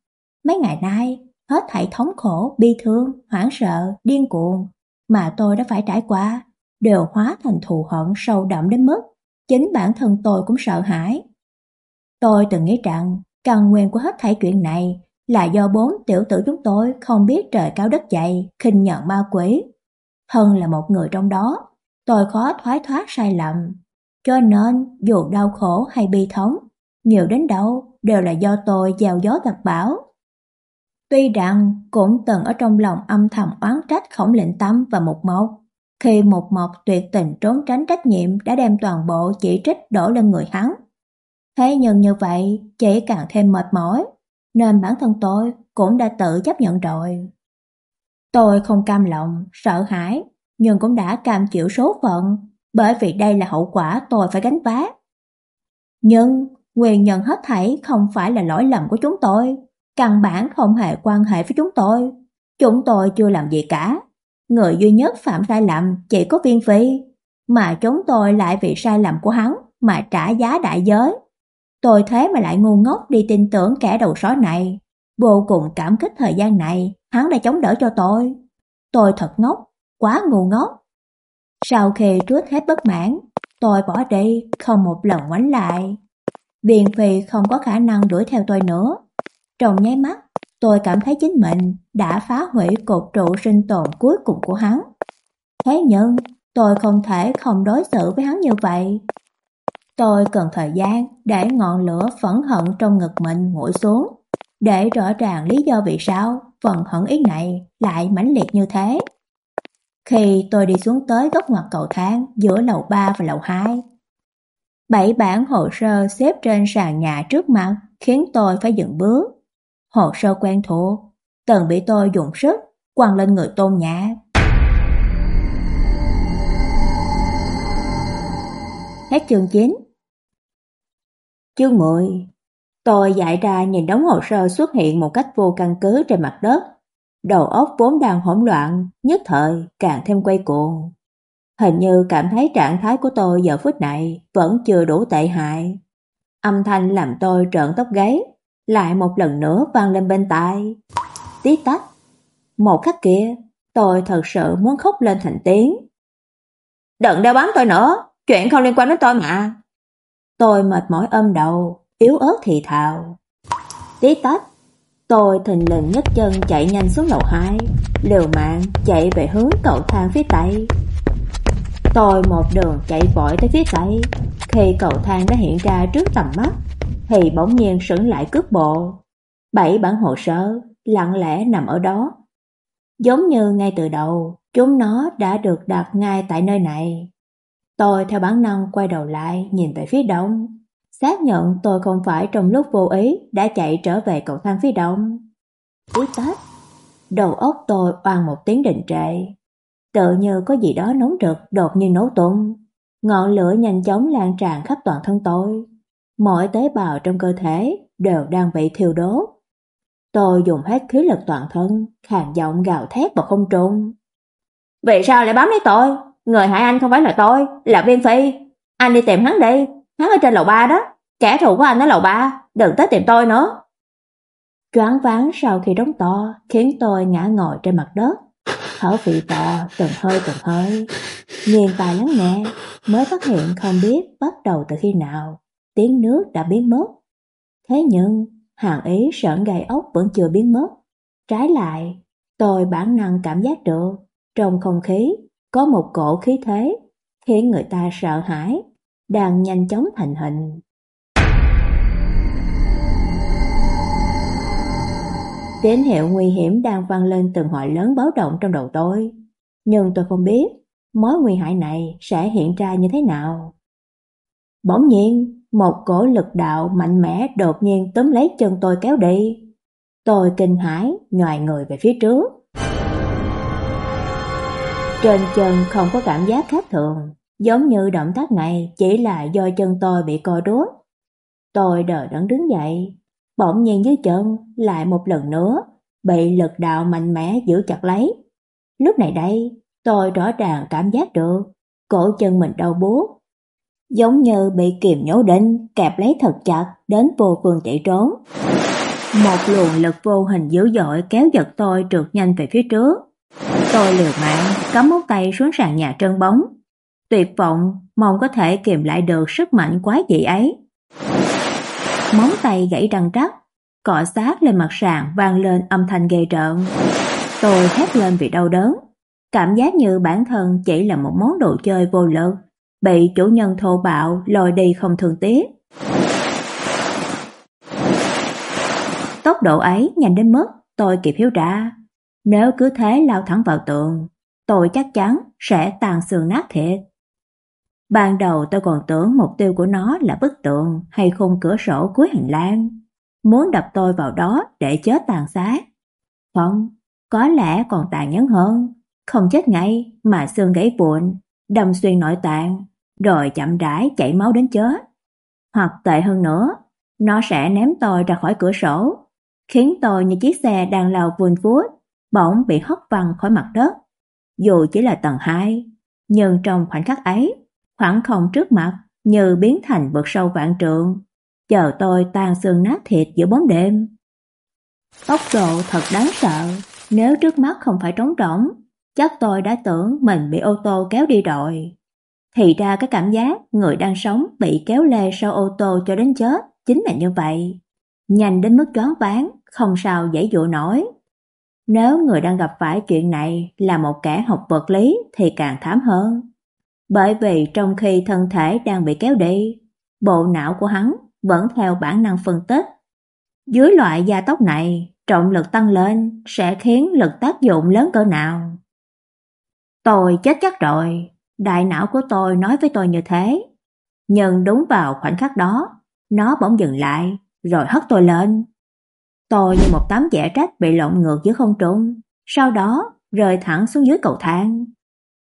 Mấy ngày nay, hết thảy thống khổ, bi thương, hoảng sợ, điên cuồng mà tôi đã phải trải qua đều hóa thành thù hận sâu đậm đến mức chính bản thân tôi cũng sợ hãi. Tôi từng nghĩ rằng căn nguyên của hết thảy chuyện này là do bốn tiểu tử chúng tôi không biết trời cao đất dày, khinh nhận ma quỷ. Hân là một người trong đó, tôi khó thoái thoát sai lầm. Cho nên, dù đau khổ hay bi thống, nhiều đến đâu đều là do tôi gieo gió gặt bão. Tuy rằng cũng từng ở trong lòng âm thầm oán trách khổng lệnh tâm và một mộc. Khi một mộc tuyệt tình trốn tránh trách nhiệm đã đem toàn bộ chỉ trích đổ lên người hắn. Thế nhưng như vậy chỉ càng thêm mệt mỏi, nên bản thân tôi cũng đã tự chấp nhận rồi. Tôi không cam lòng, sợ hãi, nhưng cũng đã cam chịu số phận, bởi vì đây là hậu quả tôi phải gánh vác. Nhưng nguyên nhân hết thảy không phải là lỗi lầm của chúng tôi, căn bản không hề quan hệ với chúng tôi. Chúng tôi chưa làm gì cả. Người duy nhất phạm sai lầm chỉ có Viên Phi, mà chúng tôi lại vì sai lầm của hắn mà trả giá đại giới. Tôi thế mà lại ngu ngốc đi tin tưởng kẻ đầu sói này, vô cùng cảm kích thời gian này, hắn đã chống đỡ cho tôi. Tôi thật ngốc, quá ngu ngốc. Sau khi trút hết bất mãn, tôi bỏ đi, không một lần ngoảnh lại. viện Phi không có khả năng đuổi theo tôi nữa. Trong nháy mắt, tôi cảm thấy chính mình đã phá hủy cột trụ sinh tồn cuối cùng của hắn. Thế nhưng, tôi không thể không đối xử với hắn như vậy. Tôi cần thời gian để ngọn lửa phẫn hận trong ngực mình nguội xuống, để rõ ràng lý do vì sao phần hận ý này lại mãnh liệt như thế. Khi tôi đi xuống tới góc ngoặt cầu thang giữa lầu 3 và lầu 2, bảy bản hồ sơ xếp trên sàn nhà trước mặt khiến tôi phải dừng bước. Hồ sơ quen thuộc, từng bị tôi dùng sức quăng lên người Tôn Nhã. Hết chương 9 Chương 10 Tôi dại ra nhìn đống hồ sơ xuất hiện một cách vô căn cứ trên mặt đất. Đầu óc vốn đang hỗn loạn, nhất thời càng thêm quay cuồng. Hình như cảm thấy trạng thái của tôi giờ phút này vẫn chưa đủ tệ hại. Âm thanh làm tôi trợn tóc gáy, lại một lần nữa vang lên bên tai. Tí tách. Một khắc kia, tôi thật sự muốn khóc lên thành tiếng. Đừng đeo bám tôi nữa, chuyện không liên quan đến tôi mà. Tôi mệt mỏi âm đầu, yếu ớt thì thào. Tí tách, tôi thình lình nhấc chân chạy nhanh xuống lầu 2, liều mạng chạy về hướng cầu thang phía tây. Tôi một đường chạy vội tới phía tây, khi cầu thang đã hiện ra trước tầm mắt, thì bỗng nhiên sững lại cước bộ. Bảy bản hồ sơ lặng lẽ nằm ở đó. Giống như ngay từ đầu, chúng nó đã được đặt ngay tại nơi này. Tôi theo bản năng quay đầu lại nhìn về phía đông, xác nhận tôi không phải trong lúc vô ý đã chạy trở về cầu thang phía đông. Cuối Tết, đầu óc tôi oan một tiếng định trệ. Tự như có gì đó nóng rực đột nhiên nổ tung. Ngọn lửa nhanh chóng lan tràn khắp toàn thân tôi. Mọi tế bào trong cơ thể đều đang bị thiêu đốt. Tôi dùng hết khí lực toàn thân, khàn giọng gào thét vào không trung. Vì sao lại bám lấy tôi? Người hại anh không phải là tôi, là Viên Phi. Anh đi tìm hắn đi, hắn ở trên lầu 3 đó. Kẻ thù của anh ở lầu 3, đừng tới tìm tôi nữa. Choáng váng sau khi đóng to khiến tôi ngã ngồi trên mặt đất. Thở phì phò từng hơi từng hơi. Nghiền tai lắng nghe mới phát hiện không biết bắt đầu từ khi nào tiếng nước đã biến mất. Thế nhưng hàng ý sợn gai ốc vẫn chưa biến mất. Trái lại, tôi bản năng cảm giác được trong không khí có một cổ khí thế khiến người ta sợ hãi, đang nhanh chóng thành hình. Tín hiệu nguy hiểm đang vang lên từng hội lớn báo động trong đầu tôi, nhưng tôi không biết mối nguy hại này sẽ hiện ra như thế nào. Bỗng nhiên, một cổ lực đạo mạnh mẽ đột nhiên túm lấy chân tôi kéo đi. Tôi kinh hãi, nhòi người về phía trước. Trên chân không có cảm giác khác thường, giống như động tác này chỉ là do chân tôi bị co rút. Tôi đờ đẫn đứng dậy, bỗng nhiên dưới chân lại một lần nữa bị lực đạo mạnh mẽ giữ chặt lấy. Lúc này đây, tôi rõ ràng cảm giác được cổ chân mình đau buốt, giống như bị kìm nhổ đinh kẹp lấy thật chặt đến vô phương chạy trốn. Một luồng lực vô hình dữ dội kéo giật tôi trượt nhanh về phía trước. Tôi liều mạng cắm móng tay xuống sàn nhà trơn bóng. Tuyệt vọng mong có thể kìm lại được sức mạnh quái dị ấy. Móng tay gãy răng rắc, cọ sát lên mặt sàn vang lên âm thanh ghê rợn. Tôi hét lên vì đau đớn, cảm giác như bản thân chỉ là một món đồ chơi vô lực, bị chủ nhân thô bạo lôi đi không thường tiếc. Tốc độ ấy nhanh đến mức tôi kịp hiểu ra, nếu cứ thế lao thẳng vào tượng, tôi chắc chắn sẽ tàn xương nát thịt. Ban đầu tôi còn tưởng mục tiêu của nó là bức tượng hay khung cửa sổ cuối hành lang, muốn đập tôi vào đó để chết tàn sát. Không, có lẽ còn tàn nhẫn hơn, không chết ngay mà xương gãy vụn, đâm xuyên nội tạng, rồi chậm rãi chảy máu đến chết. Hoặc tệ hơn nữa, nó sẽ ném tôi ra khỏi cửa sổ, khiến tôi như chiếc xe đang lao vùn vút, bỗng bị hất văng khỏi mặt đất. Dù chỉ là tầng 2, nhưng trong khoảnh khắc ấy, khoảng không trước mặt như biến thành vực sâu vạn trượng, chờ tôi tan xương nát thịt giữa bóng đêm. Tốc độ thật đáng sợ, Nếu trước mắt không phải trống rỗng, chắc tôi đã tưởng mình bị ô tô kéo đi rồi. Thì ra cái cảm giác người đang sống bị kéo lê sau ô tô cho đến chết chính là như vậy. Nhanh đến mức choáng váng, không sao dễ dụ nổi. Nếu người đang gặp phải chuyện này là một kẻ học vật lý thì càng thảm hơn. Bởi vì trong khi thân thể đang bị kéo đi, bộ não của hắn vẫn theo bản năng phân tích. Dưới loại gia tốc này, trọng lực tăng lên sẽ khiến lực tác dụng lớn cỡ nào. Tôi chết chắc rồi, đại não của tôi nói với tôi như thế. Nhưng đúng vào khoảnh khắc đó, nó bỗng dừng lại, rồi hất tôi lên. Tôi như một tấm vẽ trách bị lộn ngược giữa không trung, sau đó rơi thẳng xuống dưới cầu thang.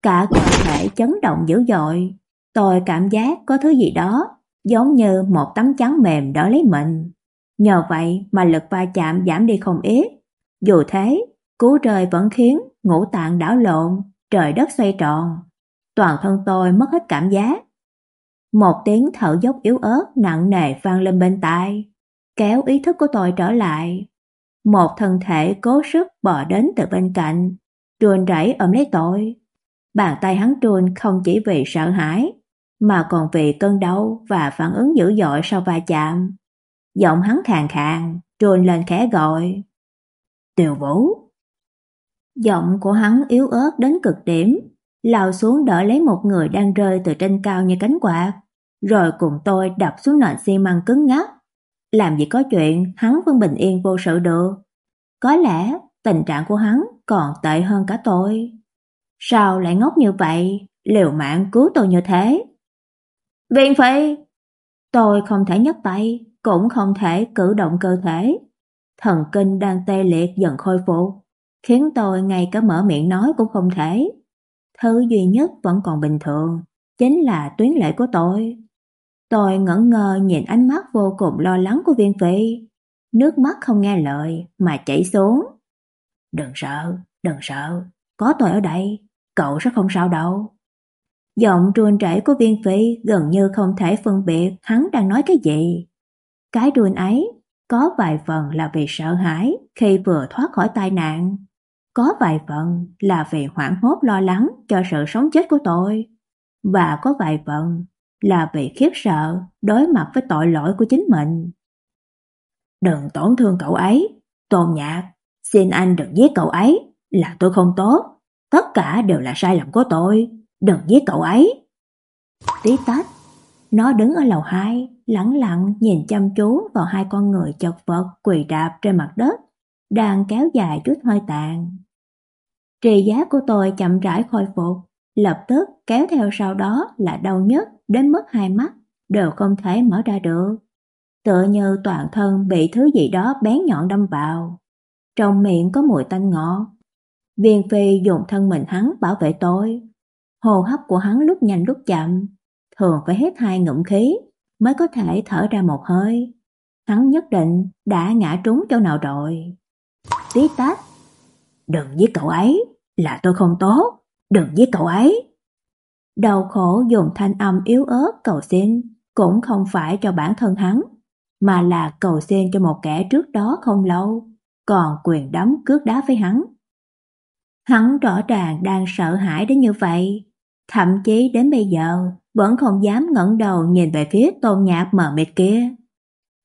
Cả cơ thể chấn động dữ dội, tôi cảm giác có thứ gì đó giống như một tấm chắn mềm đỡ lấy mình. Nhờ vậy mà lực va chạm giảm đi không ít. Dù thế, cú rơi vẫn khiến ngũ tạng đảo lộn, trời đất xoay tròn. Toàn thân tôi mất hết cảm giác. Một tiếng thở dốc yếu ớt nặng nề vang lên bên tai, kéo ý thức của tôi trở lại. Một thân thể cố sức bò đến từ bên cạnh, trùn rẫy ôm lấy tôi. Bàn tay hắn trùn không chỉ vì sợ hãi, mà còn vì cơn đau và phản ứng dữ dội sau va chạm. Giọng hắn khàn khàn, trùn lên khẽ gọi. Tiểu Vũ. Giọng của hắn yếu ớt đến cực điểm, lao xuống đỡ lấy một người đang rơi từ trên cao như cánh quạt, rồi cùng tôi đập xuống nền xi măng cứng ngắc. Làm gì có chuyện hắn vẫn bình yên vô sự được. Có lẽ tình trạng của hắn còn tệ hơn cả tôi. Sao lại ngốc như vậy, liều mạng cứu tôi như thế? Viên Phi! Tôi không thể nhấc tay, cũng không thể cử động cơ thể. Thần kinh đang tê liệt dần khôi phục, khiến tôi ngay cả mở miệng nói cũng không thể. Thứ duy nhất vẫn còn bình thường, chính là tuyến lệ của tôi. Tôi ngẩn ngơ nhìn ánh mắt vô cùng lo lắng của viên phi. Nước mắt không nghe lời mà chảy xuống. Đừng sợ, đừng sợ, có tôi ở đây, cậu sẽ không sao đâu. Giọng truôn trễ của viên phi gần như không thể phân biệt hắn đang nói cái gì. Cái truôn ấy có vài phần là vì sợ hãi khi vừa thoát khỏi tai nạn. Có vài phần là vì hoảng hốt lo lắng cho sự sống chết của tôi. Và có vài phần là vì khiếp sợ đối mặt với tội lỗi của chính mình. Đừng tổn thương cậu ấy, tôn nhạc, xin anh đừng giết cậu ấy, là tôi không tốt, tất cả đều là sai lầm của tôi, đừng giết cậu ấy. Tí tách, nó đứng ở lầu 2, lặng lặng nhìn chăm chú vào hai con người chật vật quỳ đạp trên mặt đất, đang kéo dài chút hơi tàn. Trì giá của tôi chậm rãi khôi phục, lập tức kéo theo sau đó là đau nhất đến mức hai mắt đều không thể mở ra được. Tựa như toàn thân bị thứ gì đó bén nhọn đâm vào. Trong miệng có mùi tanh ngọt. Viên phi dùng thân mình hắn bảo vệ tôi. Hồ hấp của hắn lúc nhanh lúc chậm, thường phải hết hai ngụm khí mới có thể thở ra một hơi. Hắn nhất định đã ngã trúng chỗ nào rồi. Tí tách. Đừng giết cậu ấy, là tôi không tốt, đừng giết cậu ấy. Đau khổ dùng thanh âm yếu ớt cầu xin cũng không phải cho bản thân hắn, mà là cầu xin cho một kẻ trước đó không lâu, còn quyền đấm cướp đá với hắn. Hắn rõ ràng đang sợ hãi đến như vậy, thậm chí đến bây giờ vẫn không dám ngẩng đầu nhìn về phía tôn nhạc mờ mịt kia.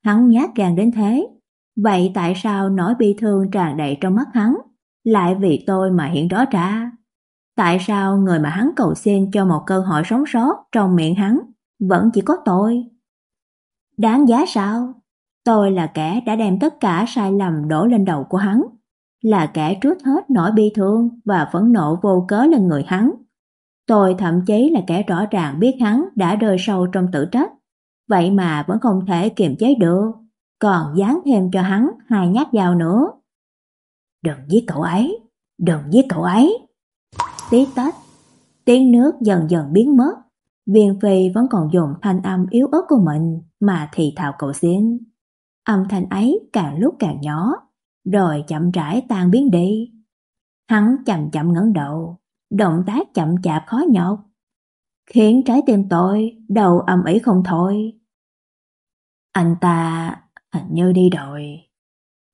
Hắn nhát gan đến thế, vậy tại sao nỗi bi thương tràn đầy trong mắt hắn lại vì tôi mà hiện rõ ra? Tại sao người mà hắn cầu xin cho một cơ hội sống sót trong miệng hắn vẫn chỉ có tôi? Đáng giá sao? Tôi là kẻ đã đem tất cả sai lầm đổ lên đầu của hắn, là kẻ trút hết nỗi bi thương và phẫn nộ vô cớ lên người hắn. Tôi thậm chí là kẻ rõ ràng biết hắn đã rơi sâu trong tự trách, vậy mà vẫn không thể kiềm chế được, còn dán thêm cho hắn hai nhát dao nữa. Đừng giết cậu ấy, đừng giết cậu ấy. Tí tách, tiếng nước dần dần biến mất, viên phi vẫn còn dùng thanh âm yếu ớt của mình mà thì thào cầu xin. Âm thanh ấy càng lúc càng nhỏ, rồi chậm rãi tan biến đi. Hắn chậm chậm ngẩng đầu, động tác chậm chạp khó nhọc, khiến trái tim tôi đầu âm ý không thôi. Anh ta hình như đi rồi.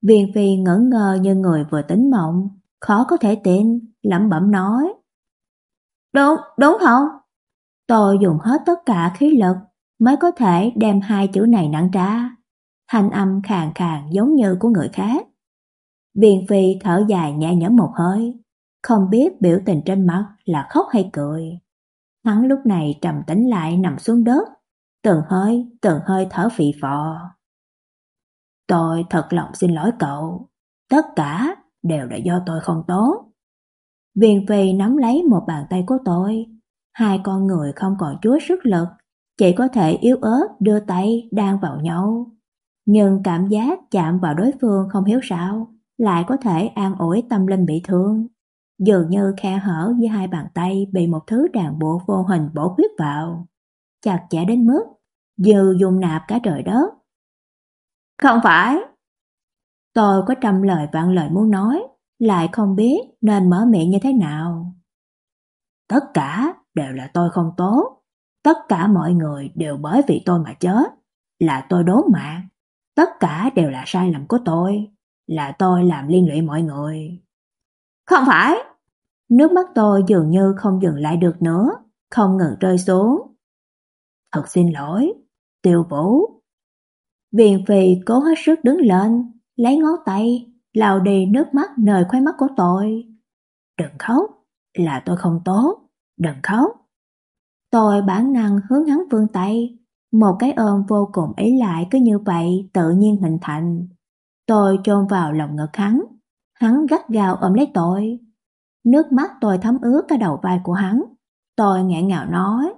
Viên phi ngỡ ngơ như người vừa tính mộng, khó có thể tin, lẩm bẩm nói. Đúng, đúng không? Tôi dùng hết tất cả khí lực mới có thể đem hai chữ này nặng ra. Thanh âm khàn khàn giống như của người khác. Viên Phi thở dài nhẹ nhõm một hơi, không biết biểu tình trên mặt là khóc hay cười. Hắn lúc này trầm tĩnh lại nằm xuống đất, từng hơi, từng hơi thở phì phò. Tôi thật lòng xin lỗi cậu, tất cả đều là do tôi không tốt. Viên Phi nắm lấy một bàn tay của tôi, hai con người không còn chúa sức lực, chỉ có thể yếu ớt đưa tay đang vào nhau. Nhưng cảm giác chạm vào đối phương không hiểu sao, lại có thể an ủi tâm linh bị thương. Dường như khe hở giữa hai bàn tay bị một thứ đàn bộ vô hình bổ khuyết vào. Chặt chẽ đến mức, dư dùng nạp cả trời đất. Không phải. Tôi có trăm lời vạn lời muốn nói, lại không biết nên mở miệng như thế nào. Tất cả đều là tôi không tốt. Tất cả mọi người đều bởi vì tôi mà chết. Là tôi đốn mạng. Tất cả đều là sai lầm của tôi. Là tôi làm liên lụy mọi người. Không phải. Nước mắt tôi dường như không dừng lại được nữa, không ngừng rơi xuống. Thật xin lỗi, tiêu vũ. Viền phì cố hết sức đứng lên, lấy ngón tay, lau đi nước mắt nơi khóe mắt của tôi. Đừng khóc, là tôi không tốt, đừng khóc. Tôi bản năng hướng hắn vươn tay, một cái ôm vô cùng ý lại cứ như vậy tự nhiên hình thành. Tôi chôn vào lòng ngực hắn, hắn gắt gao ôm lấy tôi. Nước mắt tôi thấm ướt cả đầu vai của hắn. Tôi nghẹn ngào nói.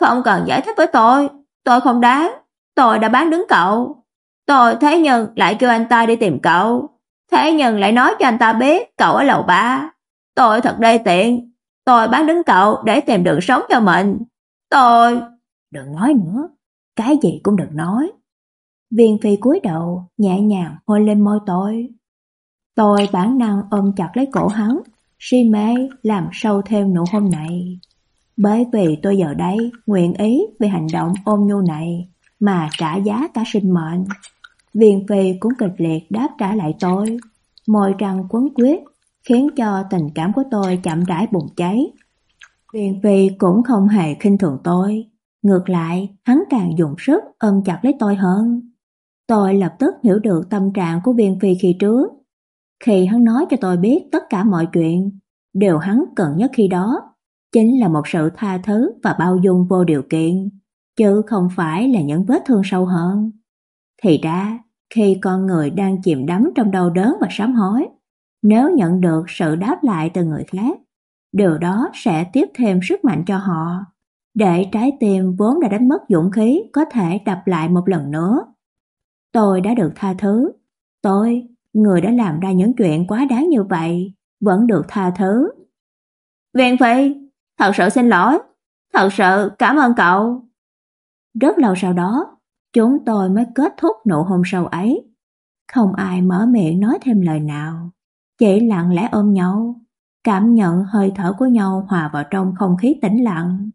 Không cần giải thích với tôi, tôi không đáng. Tôi đã bán đứng cậu. Tôi thấy nhưng lại kêu anh ta đi tìm cậu. Thế nhưng lại nói cho anh ta biết cậu ở lầu ba. Tôi thật đê tiện. Tôi bán đứng cậu để tìm đường sống cho mình. Tôi... Đừng nói nữa. Cái gì cũng đừng nói. Viên phi cúi đầu, nhẹ nhàng hôn lên môi tôi. Tôi bản năng ôm chặt lấy cổ hắn, si mê làm sâu thêm nụ hôn này. Bởi vì tôi giờ đây nguyện ý vì hành động ôm nhu này mà trả giá cả sinh mệnh. Viên phi cũng kịch liệt đáp trả lại tôi, môi răng quấn quyết, khiến cho tình cảm của tôi chậm rãi bùng cháy. Viên phi cũng không hề khinh thường tôi, ngược lại hắn càng dùng sức ôm chặt lấy tôi hơn. Tôi lập tức hiểu được tâm trạng của viên phi khi trước. Khi hắn nói cho tôi biết tất cả mọi chuyện, điều hắn cần nhất khi đó chính là một sự tha thứ và bao dung vô điều kiện, chứ không phải là những vết thương sâu hơn. Thì ra, khi con người đang chìm đắm trong đau đớn và sám hối, nếu nhận được sự đáp lại từ người khác, điều đó sẽ tiếp thêm sức mạnh cho họ, để trái tim vốn đã đánh mất dũng khí có thể đập lại một lần nữa. Tôi đã được tha thứ. Tôi, người đã làm ra những chuyện quá đáng như vậy, vẫn được tha thứ. Viện Phi, thật sự xin lỗi. Thật sự cảm ơn cậu. Rất lâu sau đó, chúng tôi mới kết thúc nụ hôn sâu ấy. Không ai mở miệng nói thêm lời nào, chỉ lặng lẽ ôm nhau, cảm nhận hơi thở của nhau hòa vào trong không khí tĩnh lặng.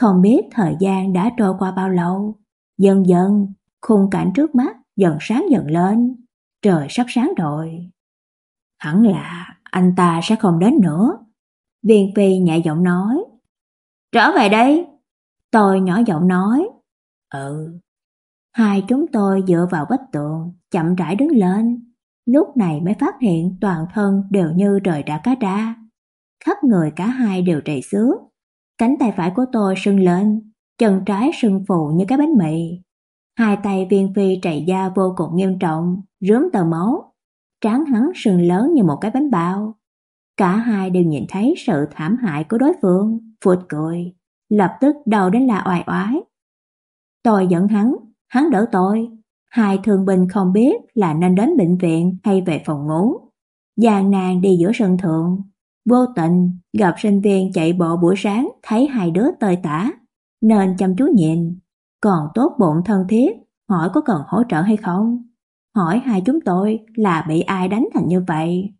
Không biết thời gian đã trôi qua bao lâu, dần dần khung cảnh trước mắt dần sáng dần lên, trời sắp sáng rồi. Hẳn là anh ta sẽ không đến nữa. Viên Phi nhẹ giọng nói. Trở về đây. Tôi nhỏ giọng nói. Ừ. Hai chúng tôi dựa vào vách tượng chậm rãi đứng lên. Lúc này mới phát hiện toàn thân đều như rời đã cá ra. Khắp người cả hai đều trầy xước. Cánh tay phải của tôi sưng lên, chân trái sưng phù như cái bánh mì. Hai tay viên phi trầy da vô cùng nghiêm trọng, rướm tờ máu. Trán hắn sưng lớn như một cái bánh bao. Cả hai đều nhìn thấy sự thảm hại của đối phương, phụt cười, lập tức đầu đến là oai oái. Tôi dẫn hắn, hắn đỡ tôi. Hai thương binh không biết là nên đến bệnh viện hay về phòng ngủ. Giang nàng đi giữa sân thượng, vô tình gặp sinh viên chạy bộ buổi sáng thấy hai đứa tơi tả, nên chăm chú nhìn, còn tốt bụng thân thiết, hỏi có cần hỗ trợ hay không. Hỏi hai chúng tôi là bị ai đánh thành như vậy.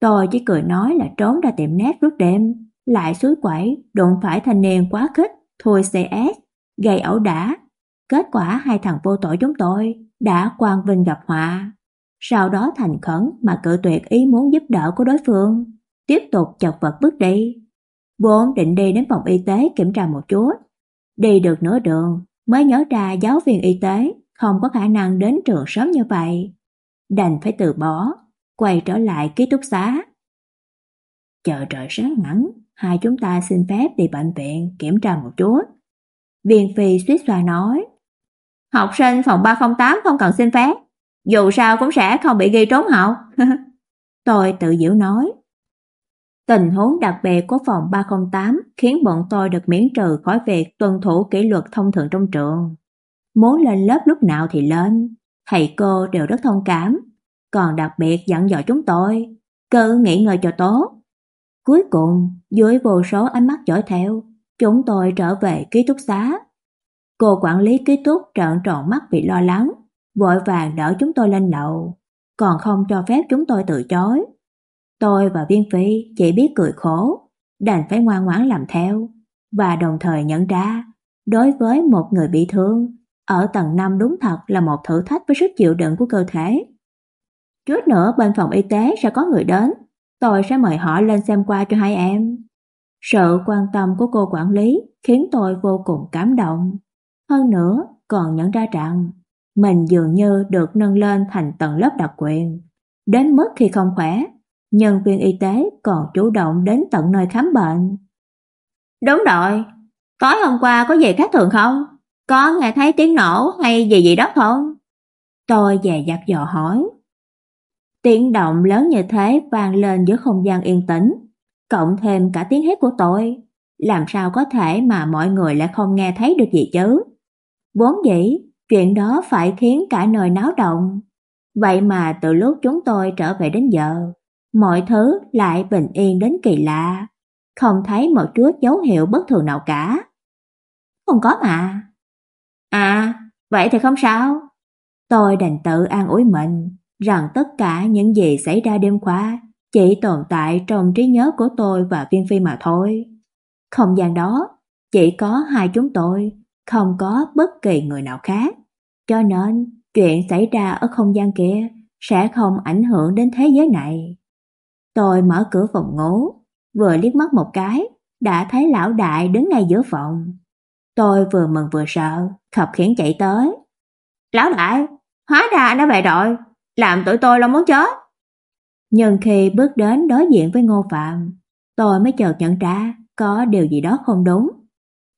Tôi chỉ cười nói là trốn ra tiệm nét rút đêm, lại suối quẩy, đụng phải thanh niên quá khích, thôi CS, gây ẩu đả. Kết quả hai thằng vô tội chúng tôi đã quang vinh gặp họa. sau đó thành khẩn mà cự tuyệt ý muốn giúp đỡ của đối phương, tiếp tục chật vật bước đi. Vốn định đi đến phòng y tế kiểm tra một chút, đi được nửa đường mới nhớ ra giáo viên y tế không có khả năng đến trường sớm như vậy, đành phải từ bỏ, quay trở lại ký túc xá. Chờ trời sáng hẳn, hai chúng ta xin phép đi bệnh viện kiểm tra một chút. Viên Phi suýt xoa nói, học sinh phòng 308 không cần xin phép, dù sao cũng sẽ không bị ghi trốn học. tôi tự giễu nói. Tình huống đặc biệt của phòng 308 khiến bọn tôi được miễn trừ khỏi việc tuân thủ kỷ luật thông thường trong trường. Muốn lên lớp lúc nào thì lên, thầy cô đều rất thông cảm, còn đặc biệt dặn dò chúng tôi, cứ nghỉ ngơi cho tốt. Cuối cùng, dưới vô số ánh mắt dõi theo, chúng tôi trở về ký túc xá. Cô quản lý ký túc trợn tròn mắt bị lo lắng, vội vàng đỡ chúng tôi lên lầu, còn không cho phép chúng tôi từ chối. Tôi và Viên Phi chỉ biết cười khổ, đành phải ngoan ngoãn làm theo, và đồng thời nhận ra, đối với một người bị thương, ở tầng 5 đúng thật là một thử thách với sức chịu đựng của cơ thể. Chút nữa bên phòng y tế sẽ có người đến, tôi sẽ mời họ lên xem qua cho hai em. Sự quan tâm của cô quản lý khiến tôi vô cùng cảm động. Hơn nữa, còn nhận ra rằng mình dường như được nâng lên thành tầng lớp đặc quyền. Đến mức khi không khỏe, nhân viên y tế còn chủ động đến tận nơi khám bệnh. Đúng rồi, tối hôm qua có gì khác thường không? Có nghe thấy tiếng nổ hay gì gì đó không? Tôi dè dặt dò hỏi. Tiếng động lớn như thế vang lên giữa không gian yên tĩnh, cộng thêm cả tiếng hét của tôi, làm sao có thể mà mọi người lại không nghe thấy được gì chứ? Vốn dĩ, chuyện đó phải khiến cả nơi náo động. Vậy mà từ lúc chúng tôi trở về đến giờ, mọi thứ lại bình yên đến kỳ lạ, không thấy một chút dấu hiệu bất thường nào cả. Không có mà. À, vậy thì không sao. Tôi đành tự an ủi mình rằng tất cả những gì xảy ra đêm qua chỉ tồn tại trong trí nhớ của tôi và Viên Phi mà thôi. Không gian đó chỉ có hai chúng tôi, không có bất kỳ người nào khác. Cho nên, chuyện xảy ra ở không gian kia sẽ không ảnh hưởng đến thế giới này. Tôi mở cửa phòng ngủ, vừa liếc mắt một cái, đã thấy lão đại đứng ngay giữa phòng. Tôi vừa mừng vừa sợ, khập khiễng chạy tới. Lão đại, hóa ra anh đã về rồi, làm tụi tôi lo muốn chết. Nhưng khi bước đến đối diện với Ngô Phạm, tôi mới chợt nhận ra có điều gì đó không đúng.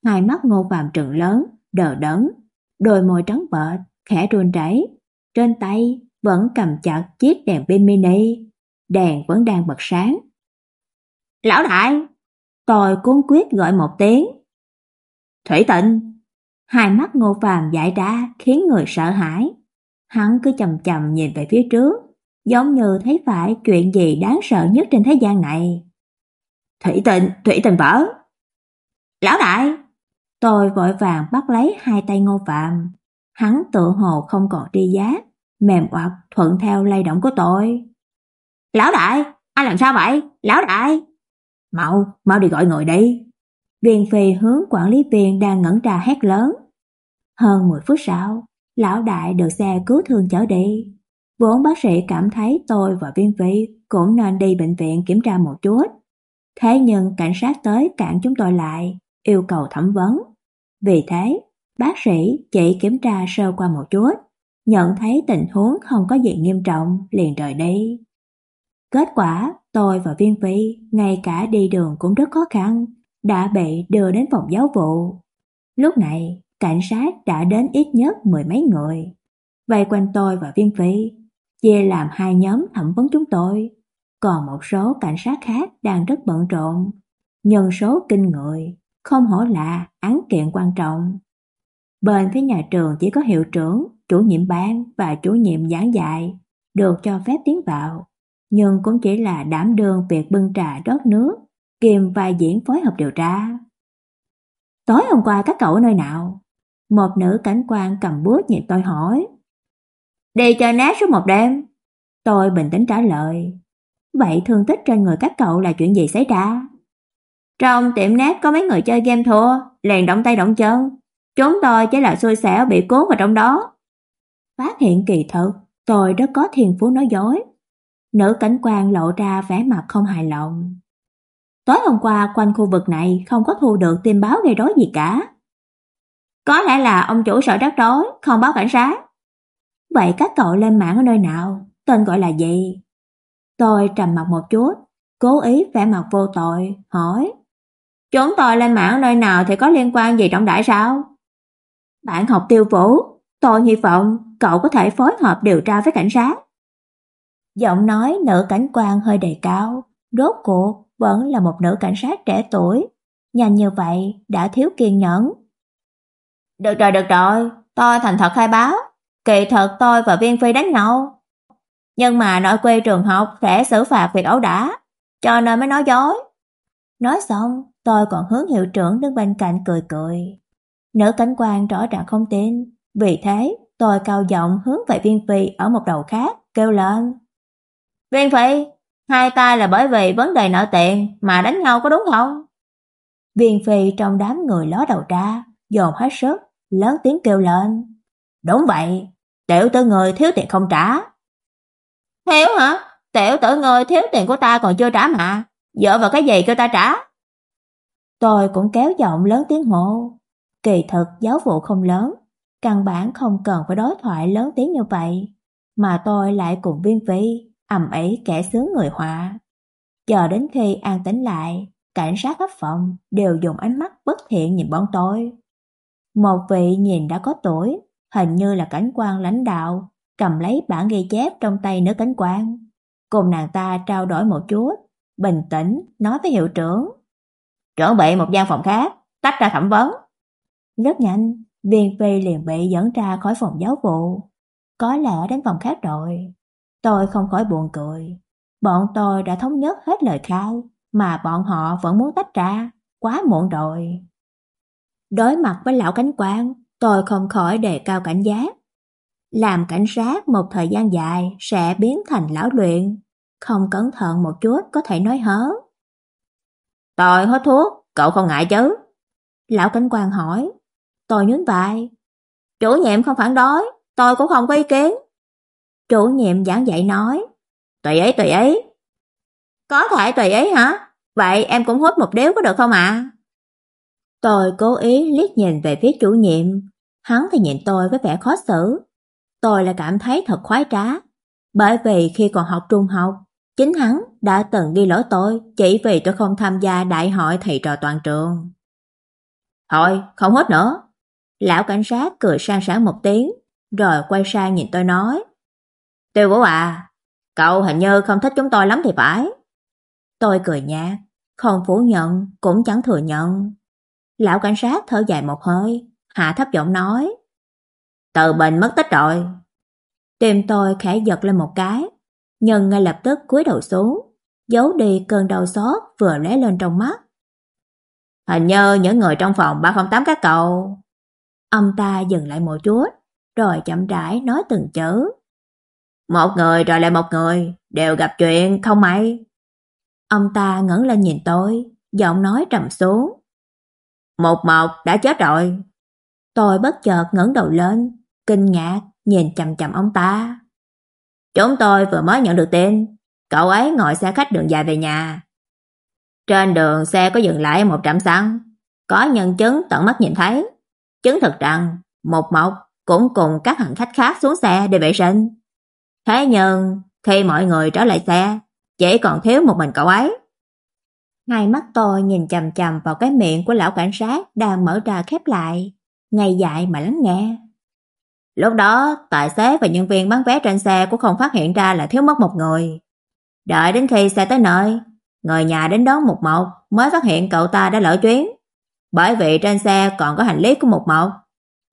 Hai mắt Ngô Phạm trừng lớn, đờ đẫn, đôi môi trắng bệch, khẽ run rẩy, trên tay vẫn cầm chặt chiếc đèn pin mini, đèn vẫn đang bật sáng. "Lão đại!" Tôi cuống quyết gọi một tiếng. "Thủy Tịnh!" Hai mắt Ngô Phàm dại ra khiến người sợ hãi. Hắn cứ chầm chầm nhìn về phía trước, giống như thấy phải chuyện gì đáng sợ nhất trên thế gian này. Thủy Tịnh, Thủy Tịnh vỡ. Lão đại! Tôi vội vàng bắt lấy hai tay Ngô Phạm. Hắn tự hồ không còn tri giá, mềm oặt thuận theo lay động của tôi. Lão đại, anh làm sao vậy? Lão đại! Mau, mau đi gọi người đi. Viên phi hướng quản lý viên đang ngẩn ra hét lớn. Hơn 10 phút sau, lão đại được xe cứu thương chở đi. Vốn bác sĩ cảm thấy tôi và viên phi cũng nên đi bệnh viện kiểm tra một chút. Thế nhưng cảnh sát tới cản chúng tôi lại, yêu cầu thẩm vấn. Vì thế, bác sĩ chỉ kiểm tra sơ qua một chút, nhận thấy tình huống không có gì nghiêm trọng liền rời đi. Kết quả, tôi và Viên Phi ngay cả đi đường cũng rất khó khăn, đã bị đưa đến phòng giáo vụ. Lúc này, cảnh sát đã đến ít nhất mười mấy người. Vây quanh tôi và Viên Phi, chia làm hai nhóm thẩm vấn chúng tôi. Còn một số cảnh sát khác đang rất bận rộn. Nhân số kinh người, không hổ là án kiện quan trọng. Bên phía nhà trường chỉ có hiệu trưởng, chủ nhiệm ban và chủ nhiệm giảng dạy được cho phép tiến vào, nhưng cũng chỉ là đảm đương việc bưng trà rót nước, kiềm vai diễn phối hợp điều tra. Tối hôm qua các cậu ở nơi nào? Một nữ cảnh quan cầm bút nhìn tôi hỏi. Đi chơi nát suốt một đêm. Tôi bình tĩnh trả lời. Vậy thương tích trên người các cậu là chuyện gì xảy ra? Trong tiệm nét có mấy người chơi game thua, liền động tay động chân. Chúng tôi chỉ là xui xẻo bị cuốn vào trong đó. Phát hiện kỳ thật, Tôi rất có thiền phú nói dối. Nữ cảnh quan lộ ra vẻ mặt không hài lòng. Tối hôm qua quanh khu vực này không có thu được tin báo gây rối gì cả. Có lẽ là ông chủ sợ rắc rối, không báo cảnh sát. Vậy các cậu lên mạng ở nơi nào? Tên gọi là gì? Tôi trầm mặt một chút, cố ý vẻ mặt vô tội, hỏi. Chúng tôi lên mạng nơi nào thì có liên quan gì trọng đại sao? Bạn học tiêu vũ, tôi hy vọng cậu có thể phối hợp điều tra với cảnh sát. Giọng nói nữ cảnh quan hơi đầy cao, rốt cuộc vẫn là một nữ cảnh sát trẻ tuổi, nhanh như vậy đã thiếu kiên nhẫn. Được rồi, được rồi, tôi thành thật khai báo, kỳ thật tôi và Viên Phi đánh nhau. Nhưng mà nội quê trường học sẽ xử phạt việc ẩu đả, cho nên mới nói dối. Nói xong, tôi còn hướng hiệu trưởng đứng bên cạnh cười cười. Nữ cảnh quan rõ ràng không tin, vì thế tôi cao giọng hướng về Viên Phi ở một đầu khác, kêu lên. Viên Phi, hai ta là bởi vì vấn đề nợ tiền mà đánh nhau có đúng không? Viên Phi trong đám người ló đầu ra, dồn hết sức, lớn tiếng kêu lên. Đúng vậy, tiểu tử người thiếu tiền không trả. Thiếu hả? Tiểu tử người thiếu tiền của ta còn chưa trả mà, dựa vào cái gì kêu ta trả? Tôi cũng kéo giọng lớn tiếng hô. Kỳ thực giáo vụ không lớn, căn bản không cần phải đối thoại lớn tiếng như vậy, mà tôi lại cùng Viên vi, ầm ĩ kẻ sướng người họa. Chờ đến khi an tĩnh lại, cảnh sát khắp phòng đều dùng ánh mắt bất thiện nhìn bọn tôi. Một vị nhìn đã có tuổi, hình như là cảnh quan lãnh đạo, cầm lấy bản ghi chép trong tay nữ cảnh quan. Cùng nàng ta trao đổi một chút, bình tĩnh nói với hiệu trưởng trở về một gian phòng khác, tách ra thẩm vấn. Rất nhanh, viên phi liền bị dẫn ra khỏi phòng giáo vụ. Có lẽ đến phòng khác rồi. Tôi không khỏi buồn cười. Bọn tôi đã thống nhất hết lời khai, mà bọn họ vẫn muốn tách ra, quá muộn rồi. Đối mặt với lão cánh quan, tôi không khỏi đề cao cảnh giác. Làm cảnh sát một thời gian dài sẽ biến thành lão luyện, không cẩn thận một chút có thể nói hớn. Tôi hốt thuốc, cậu không ngại chứ? Lão cảnh quan hỏi. Tôi nhún vai. Chủ nhiệm không phản đối, tôi cũng không có ý kiến. Chủ nhiệm giảng dạy nói. Tùy ấy, tùy ấy. Có thể tùy ấy hả? Vậy em cũng hút một điếu có được không ạ? Tôi cố ý liếc nhìn về phía chủ nhiệm, hắn thì nhìn tôi với vẻ khó xử. Tôi lại cảm thấy thật khoái trá, bởi vì khi còn học trung học, chính hắn đã từng ghi lỗi tôi chỉ vì tôi không tham gia đại hội thầy trò toàn trường. Thôi, không hết nữa. Lão cảnh sát cười sang sáng một tiếng, rồi quay sang nhìn tôi nói. Tiêu Vũ à, cậu hình như không thích chúng tôi lắm thì phải. Tôi cười nhạt, không phủ nhận, cũng chẳng thừa nhận. Lão cảnh sát thở dài một hơi, hạ thấp giọng nói. Từ bệnh mất tích rồi. Tim tôi khẽ giật lên một cái, nhưng ngay lập tức cúi đầu xuống, giấu đi cơn đau xót vừa lóe lên trong mắt. Hình như những người trong phòng 308 các cậu. Ông ta dừng lại một chút, rồi chậm rãi nói từng chữ. Một người rồi lại một người, đều gặp chuyện không may. Ông ta ngẩng lên nhìn tôi, giọng nói trầm xuống. Một một đã chết rồi. Tôi bất chợt ngẩng đầu lên, kinh ngạc nhìn chằm chằm ông ta. Chúng tôi vừa mới nhận được tin, cậu ấy ngồi xe khách đường dài về nhà. Trên đường xe có dừng lại một trạm xăng, có nhân chứng tận mắt nhìn thấy, chứng thực rằng một Mộc cũng cùng các hành khách khác xuống xe để vệ sinh. Thế nhưng, khi mọi người trở lại xe, chỉ còn thiếu một mình cậu ấy. Hai mắt tôi nhìn chầm chầm vào cái miệng của lão cảnh sát đang mở ra khép lại, ngay dại mà lắng nghe. Lúc đó, tài xế và nhân viên bán vé trên xe cũng không phát hiện ra là thiếu mất một người. Đợi đến khi xe tới nơi, người nhà đến đón mục mộc mới phát hiện cậu ta đã lỡ chuyến. Bởi vì trên xe còn có hành lý của mục mộc,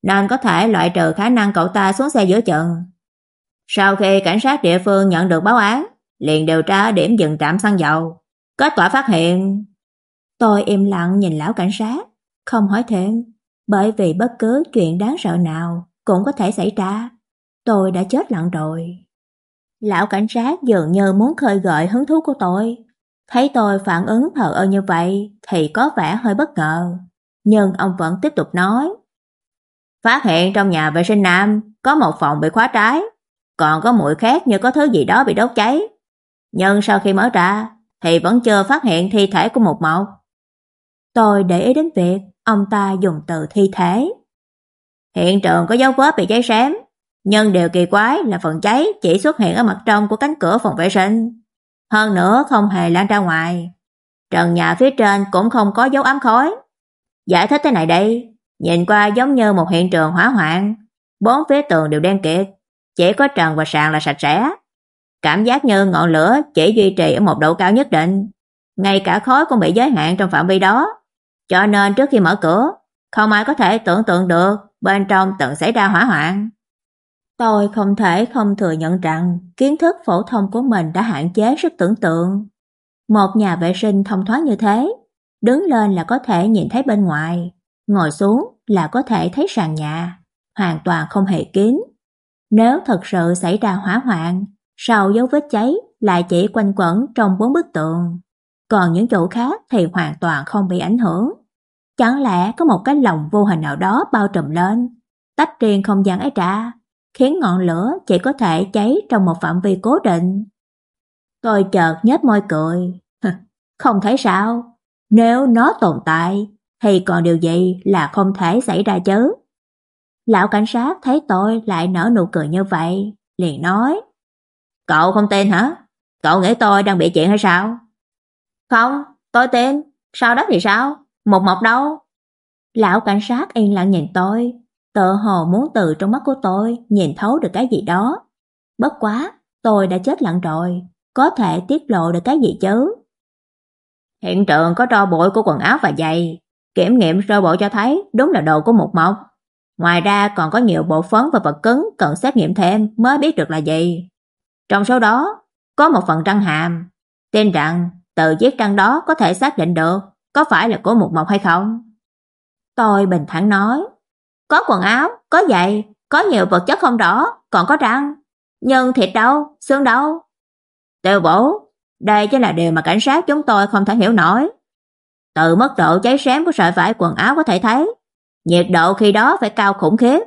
nên có thể loại trừ khả năng cậu ta xuống xe giữa chừng. Sau khi cảnh sát địa phương nhận được báo án, liền điều tra điểm dừng trạm xăng dầu. Kết quả phát hiện... Tôi im lặng nhìn lão cảnh sát, không hỏi thêm, bởi vì bất cứ chuyện đáng sợ nào cũng có thể xảy ra. Tôi đã chết lặng rồi. Lão cảnh sát dường như muốn khơi gợi hứng thú của tôi. Thấy tôi phản ứng thờ ơ như vậy thì có vẻ hơi bất ngờ. Nhưng ông vẫn tiếp tục nói. Phát hiện trong nhà vệ sinh nam có một phòng bị khóa trái. còn có mùi khác như có thứ gì đó bị đốt cháy. Nhưng sau khi mở ra thì vẫn chưa phát hiện thi thể của một mộc. Tôi để ý đến việc ông ta dùng từ thi thể. Hiện trường có dấu vết bị cháy xém, nhưng điều kỳ quái là phần cháy chỉ xuất hiện ở mặt trong của cánh cửa phòng vệ sinh, hơn nữa không hề lan ra ngoài. Trần nhà phía trên cũng không có dấu ám khói. Giải thích thế này đây, nhìn qua giống như một hiện trường hỏa hoạn, bốn phía tường đều đen kịt, chỉ có trần và sàn là sạch sẽ. Cảm giác như ngọn lửa chỉ duy trì ở một độ cao nhất định, ngay cả khói cũng bị giới hạn trong phạm vi đó. Cho nên trước khi mở cửa, không ai có thể tưởng tượng được bên trong từng xảy ra hỏa hoạn. Tôi không thể không thừa nhận rằng kiến thức phổ thông của mình đã hạn chế sức tưởng tượng. Một nhà vệ sinh thông thoáng như thế, đứng lên là có thể nhìn thấy bên ngoài, ngồi xuống là có thể thấy sàn nhà, hoàn toàn không hề kín. Nếu thật sự xảy ra hỏa hoạn, sau dấu vết cháy lại chỉ quanh quẩn trong bốn bức tường, còn những chỗ khác thì hoàn toàn không bị ảnh hưởng. Chẳng lẽ có một cái lồng vô hình nào đó bao trùm lên, tách riêng không gian ấy ra, khiến ngọn lửa chỉ có thể cháy trong một phạm vi cố định. Tôi chợt nhếch môi cười. Không thấy sao, nếu nó tồn tại thì còn điều gì là không thể xảy ra chứ? Lão cảnh sát thấy tôi lại nở nụ cười như vậy, liền nói: "Cậu không tin hả? Cậu nghĩ tôi đang bị chuyện hay sao?" "Không, tôi tin, sau đó thì sao? Một một đâu?" Lão cảnh sát yên lặng nhìn tôi, tự hồ muốn từ trong mắt của tôi nhìn thấu được cái gì đó. Bất quá, tôi đã chết lặng rồi, có thể tiết lộ được cái gì chứ? Hiện trường có tro bụi của quần áo và giày, kiểm nghiệm sơ bộ cho thấy đúng là đồ của một mộc. Ngoài ra còn có nhiều bộ phấn và vật cứng cần xét nghiệm thêm mới biết được là gì. Trong số đó, có một phần răng hàm, tin rằng từ chiếc răng đó có thể xác định được có phải là của một mộc hay không. Tôi bình thản nói, có quần áo, có giày, có nhiều vật chất không rõ, còn có răng. Nhưng thịt đâu, xương đâu? Tiêu bổ, đây chính là điều mà cảnh sát chúng tôi không thể hiểu nổi. Từ mức độ cháy xém của sợi vải quần áo có thể thấy, nhiệt độ khi đó phải cao khủng khiếp.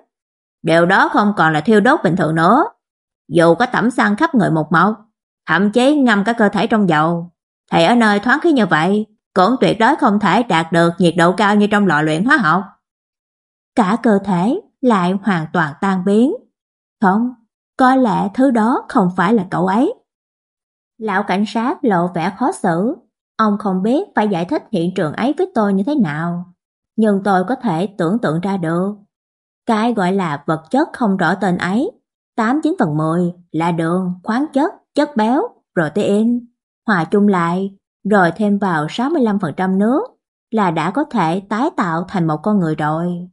Điều đó không còn là thiêu đốt bình thường nữa. Dù có tẩm xăng khắp người một mộc, thậm chí ngâm cả cơ thể trong dầu, thì ở nơi thoáng khí như vậy, cũng tuyệt đối không thể đạt được nhiệt độ cao như trong lò luyện hóa học. Cả cơ thể lại hoàn toàn tan biến. Không, có lẽ thứ đó không phải là cậu ấy. Lão cảnh sát lộ vẻ khó xử, ông không biết phải giải thích hiện trường ấy với tôi như thế nào, nhưng tôi có thể tưởng tượng ra được. Cái gọi là vật chất không rõ tên ấy, 89 phần 10 là đường, khoáng chất, chất béo, protein, hòa chung lại, rồi thêm vào 65% nước là đã có thể tái tạo thành một con người rồi.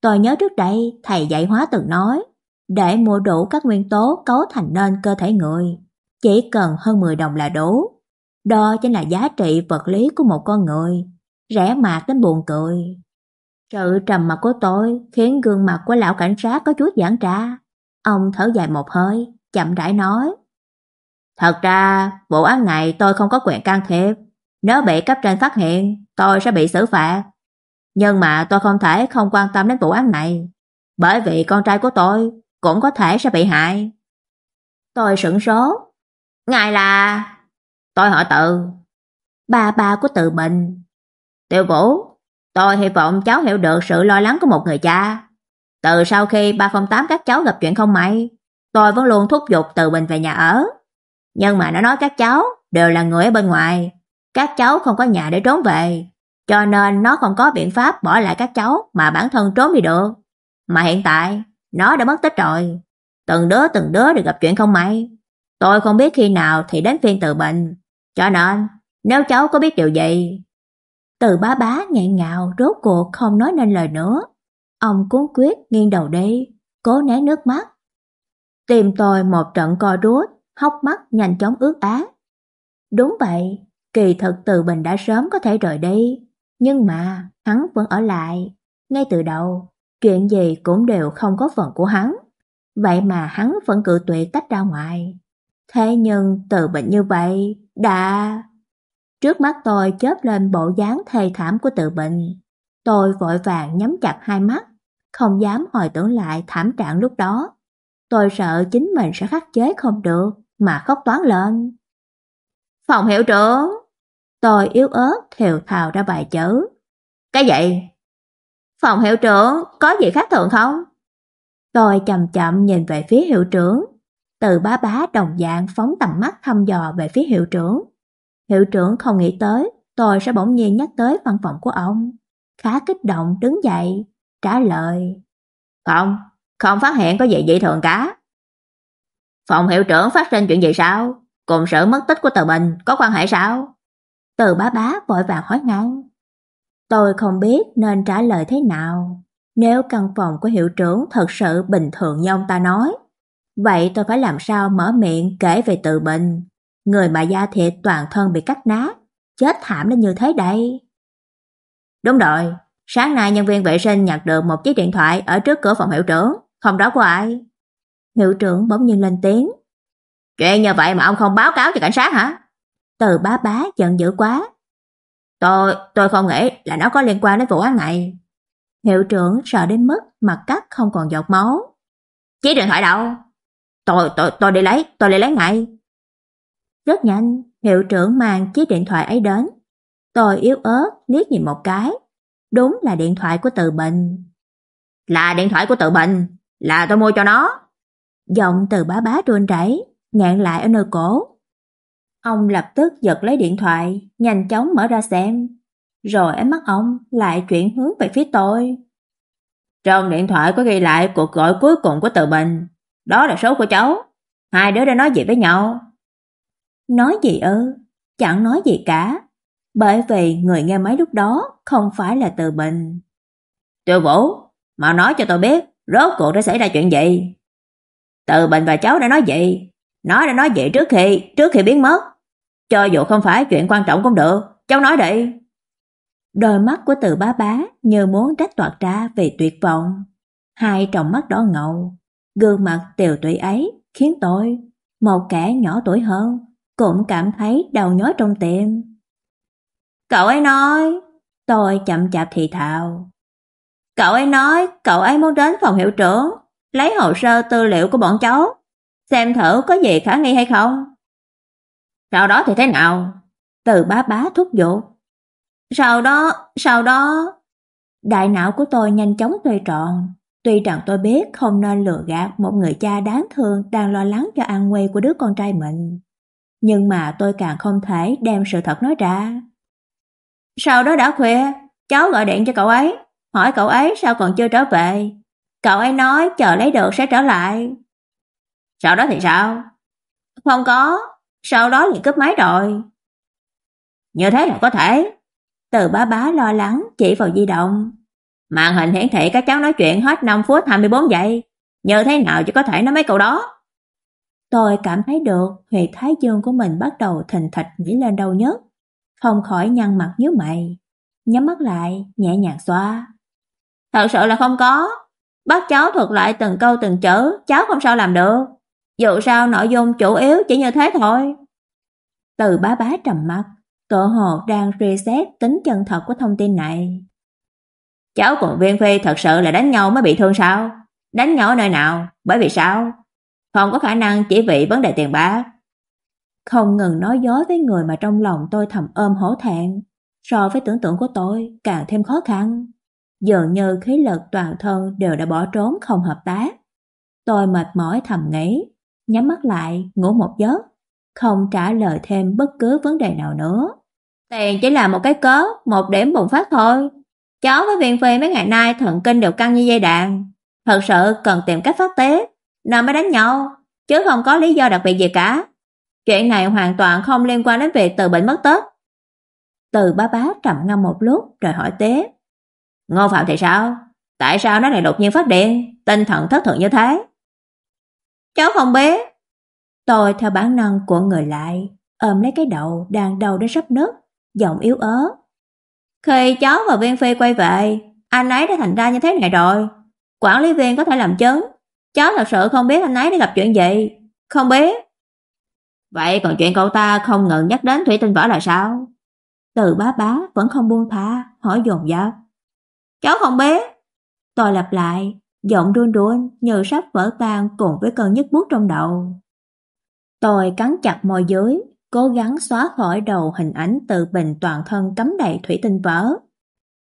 Tôi nhớ trước đây thầy dạy hóa từng nói, để mua đủ các nguyên tố cấu thành nên cơ thể người, chỉ cần hơn 10 đồng là đủ. Đó chính là giá trị vật lý của một con người, rẻ mạt đến buồn cười. Sự trầm mặc của tôi khiến gương mặt của lão cảnh sát có chút giãn ra. Ông thở dài một hơi, chậm rãi nói: "Thật ra, vụ án này tôi không có quyền can thiệp, nếu bị cấp trên phát hiện, tôi sẽ bị xử phạt. Nhưng mà tôi không thể không quan tâm đến vụ án này, bởi vì con trai của tôi cũng có thể sẽ bị hại." Tôi sửng sốt, Ngài là... Tôi họ Từ. Bà ba của Từ Bình. tiểu Vũ, tôi hy vọng cháu hiểu được sự lo lắng của một người cha. Từ sau khi 308 các cháu gặp chuyện không may, tôi vẫn luôn thúc giục Từ Bình về nhà ở. Nhưng mà nó nói các cháu đều là người ở bên ngoài, các cháu không có nhà để trốn về, cho nên nó không có biện pháp bỏ lại các cháu mà bản thân trốn đi được. Mà hiện tại, nó đã mất tích rồi. Từng đứa từng đứa được gặp chuyện không may, Tôi không biết khi nào thì đến phiên từ bệnh, cho nên nếu cháu có biết điều gì. Từ bá bá nghẹn ngào rốt cuộc không nói nên lời nữa. Ông cuốn quyết nghiêng đầu đi, cố né nước mắt. Tìm tôi một trận co rút, hốc mắt nhanh chóng ướt á. Đúng vậy, kỳ thực từ bình đã sớm có thể rời đi, nhưng mà hắn vẫn ở lại. Ngay từ đầu, chuyện gì cũng đều không có phần của hắn. Vậy mà hắn vẫn cự tuyệt tách ra ngoài. Thế nhưng từ bệnh như vậy đã... Trước mắt tôi chớp lên bộ dáng thê thảm của tự bệnh. Tôi vội vàng nhắm chặt hai mắt, không dám hồi tưởng lại thảm trạng lúc đó. Tôi sợ chính mình sẽ khắc chế không được mà khóc toán lên. Phòng hiệu trưởng, tôi yếu ớt thều thào ra bài chữ. Cái vậy Phòng hiệu trưởng có gì khác thường không? Tôi chậm chậm nhìn về phía hiệu trưởng, từ bá bá đồng dạng phóng tầm mắt thăm dò về phía hiệu trưởng. Hiệu trưởng không nghĩ tới tôi sẽ bỗng nhiên nhắc tới văn phòng của ông. Khá kích động đứng dậy, trả lời. Không, không phát hiện có gì dị thường cả. Phòng hiệu trưởng phát sinh chuyện gì sao? Cùng sự mất tích của tờ Bình có quan hệ sao? Từ bá bá vội vàng hỏi ngang. Tôi không biết nên trả lời thế nào. Nếu căn phòng của hiệu trưởng thật sự bình thường như ông ta nói, vậy tôi phải làm sao mở miệng kể về tự Bình, người mà da thịt toàn thân bị cắt nát, chết thảm đến như thế đây. Đúng rồi, sáng nay nhân viên vệ sinh nhặt được một chiếc điện thoại ở trước cửa phòng hiệu trưởng, không đó của ai. Hiệu trưởng bỗng nhiên lên tiếng. Chuyện như vậy mà ông không báo cáo cho cảnh sát hả? Từ bá bá giận dữ quá. Tôi, tôi không nghĩ là nó có liên quan đến vụ án này. Hiệu trưởng sợ đến mức mặt cắt không còn giọt máu. Chiếc điện thoại đâu? Tôi, tôi, tôi đi lấy, tôi đi lấy ngay. Rất nhanh, hiệu trưởng mang chiếc điện thoại ấy đến. Tôi yếu ớt liếc nhìn một cái. Đúng là điện thoại của Từ Bình. Là điện thoại của Từ Bình, là tôi mua cho nó. Giọng Từ bá bá run rẩy, ngẹn lại ở nơi cổ. Ông lập tức giật lấy điện thoại, nhanh chóng mở ra xem. Rồi ánh mắt ông lại chuyển hướng về phía tôi. Trong điện thoại có ghi lại cuộc gọi cuối cùng của Từ Bình. Đó là số của cháu. Hai đứa đã nói gì với nhau? Nói gì ư? Chẳng nói gì cả. Bởi vì người nghe máy lúc đó không phải là Từ Bình. Tiêu Vũ, mà nói cho tôi biết rốt cuộc đã xảy ra chuyện gì? Từ Bình và cháu đã nói gì? Nó đã nói gì trước khi, trước khi biến mất. Cho dù không phải chuyện quan trọng cũng được, cháu nói đi. Đôi mắt của Từ Bá Bá như muốn trách toạt ra vì tuyệt vọng. Hai tròng mắt đỏ ngầu, gương mặt tiều tụy ấy khiến tôi, một kẻ nhỏ tuổi hơn, cũng cảm thấy đau nhói trong tim. Cậu ấy nói, tôi chậm chạp thì thào. Cậu ấy nói cậu ấy muốn đến phòng hiệu trưởng, lấy hồ sơ tư liệu của bọn cháu, xem thử có gì khả nghi hay không. Sau đó thì thế nào? Từ bá bá thúc giục. Sau đó, sau đó... Đại não của tôi nhanh chóng xoay tròn. Tuy rằng tôi biết không nên lừa gạt một người cha đáng thương đang lo lắng cho an nguy của đứa con trai mình. Nhưng mà tôi càng không thể đem sự thật nói ra. Sau đó đã khuya, cháu gọi điện cho cậu ấy, hỏi cậu ấy sao còn chưa trở về. Cậu ấy nói chờ lấy được sẽ trở lại. Sau đó thì sao? Không có, sau đó liền cướp máy rồi. Như thế là có thể. Từ bá bá lo lắng chỉ vào di động. Màn hình hiển thị các cháu nói chuyện hết 5 phút 24 giây. Như thế nào chứ có thể nói mấy câu đó? Tôi cảm thấy được huyệt thái dương của mình bắt đầu thình thịch nghĩ lên đâu nhất. Không khỏi nhăn mặt nhíu mày. Nhắm mắt lại, nhẹ nhàng xoa. Thật sự là không có. Bắt cháu thuật lại từng câu từng chữ, cháu không sao làm được. Dù sao nội dung chủ yếu chỉ như thế thôi. Từ bá bá trầm mặt, Cậu hồ đang reset tính chân thật của thông tin này. Cháu cùng Viên Phi thật sự là đánh nhau mới bị thương sao? Đánh nhau ở nơi nào? Bởi vì sao? Không có khả năng chỉ vì vấn đề tiền bạc. Không ngừng nói dối với người mà trong lòng tôi thầm ôm hổ thẹn. So với tưởng tượng của tôi càng thêm khó khăn. Dường như khí lực toàn thân đều đã bỏ trốn không hợp tác. Tôi mệt mỏi thầm nghĩ, nhắm mắt lại, ngủ một giấc, không trả lời thêm bất cứ vấn đề nào nữa. Tiền chỉ là một cái cớ, một điểm bùng phát thôi. Cháu với viên phi mấy ngày nay thần kinh đều căng như dây đàn. Thật sự cần tìm cách phát tế, nên mới đánh nhau, chứ không có lý do đặc biệt gì cả. Chuyện này hoàn toàn không liên quan đến việc từ bệnh mất tết. Từ ba bá trầm ngâm một lúc rồi hỏi tế. Ngô Phạm thì sao? Tại sao nó lại đột nhiên phát điện, tinh thần thất thường như thế? Cháu không biết. Tôi theo bản năng của người lại, ôm lấy cái đầu đang đau đến sắp nứt, giọng yếu ớt. Khi cháu và Viên Phi quay về, anh ấy đã thành ra như thế này rồi. Quản lý viên có thể làm chứng. Cháu thật sự không biết anh ấy đã gặp chuyện gì. Không biết. Vậy còn chuyện cậu ta không ngừng nhắc đến Thủy Tinh Võ là sao? Từ bá bá vẫn không buông tha, hỏi dồn dập. Cháu không biết. Tôi lặp lại, giọng run run như sắp vỡ tan cùng với cơn nhức buốt trong đầu. Tôi cắn chặt môi dưới, cố gắng xóa khỏi đầu hình ảnh tự bình toàn thân cắm đầy thủy tinh vỡ.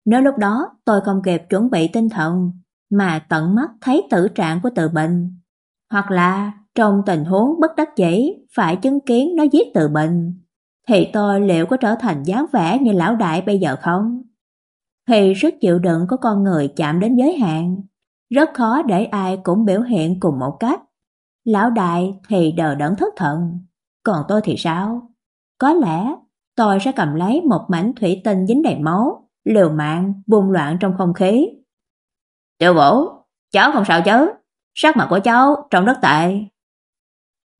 Nếu lúc đó tôi không kịp chuẩn bị tinh thần mà tận mắt thấy tử trạng của tự bình, hoặc là trong tình huống bất đắc dĩ phải chứng kiến nó giết tự bình, thì tôi liệu có trở thành dáng vẻ như lão đại bây giờ không? Thì sức chịu đựng của con người chạm đến giới hạn, rất khó để ai cũng biểu hiện cùng một cách. Lão đại thì đờ đẫn thất thần, còn tôi thì sao? Có lẽ tôi sẽ cầm lấy một mảnh thủy tinh dính đầy máu, liều mạng bùng loạn trong không khí. Tiểu Vũ, cháu không sao chứ? Sắc mặt của cháu trông rất tệ.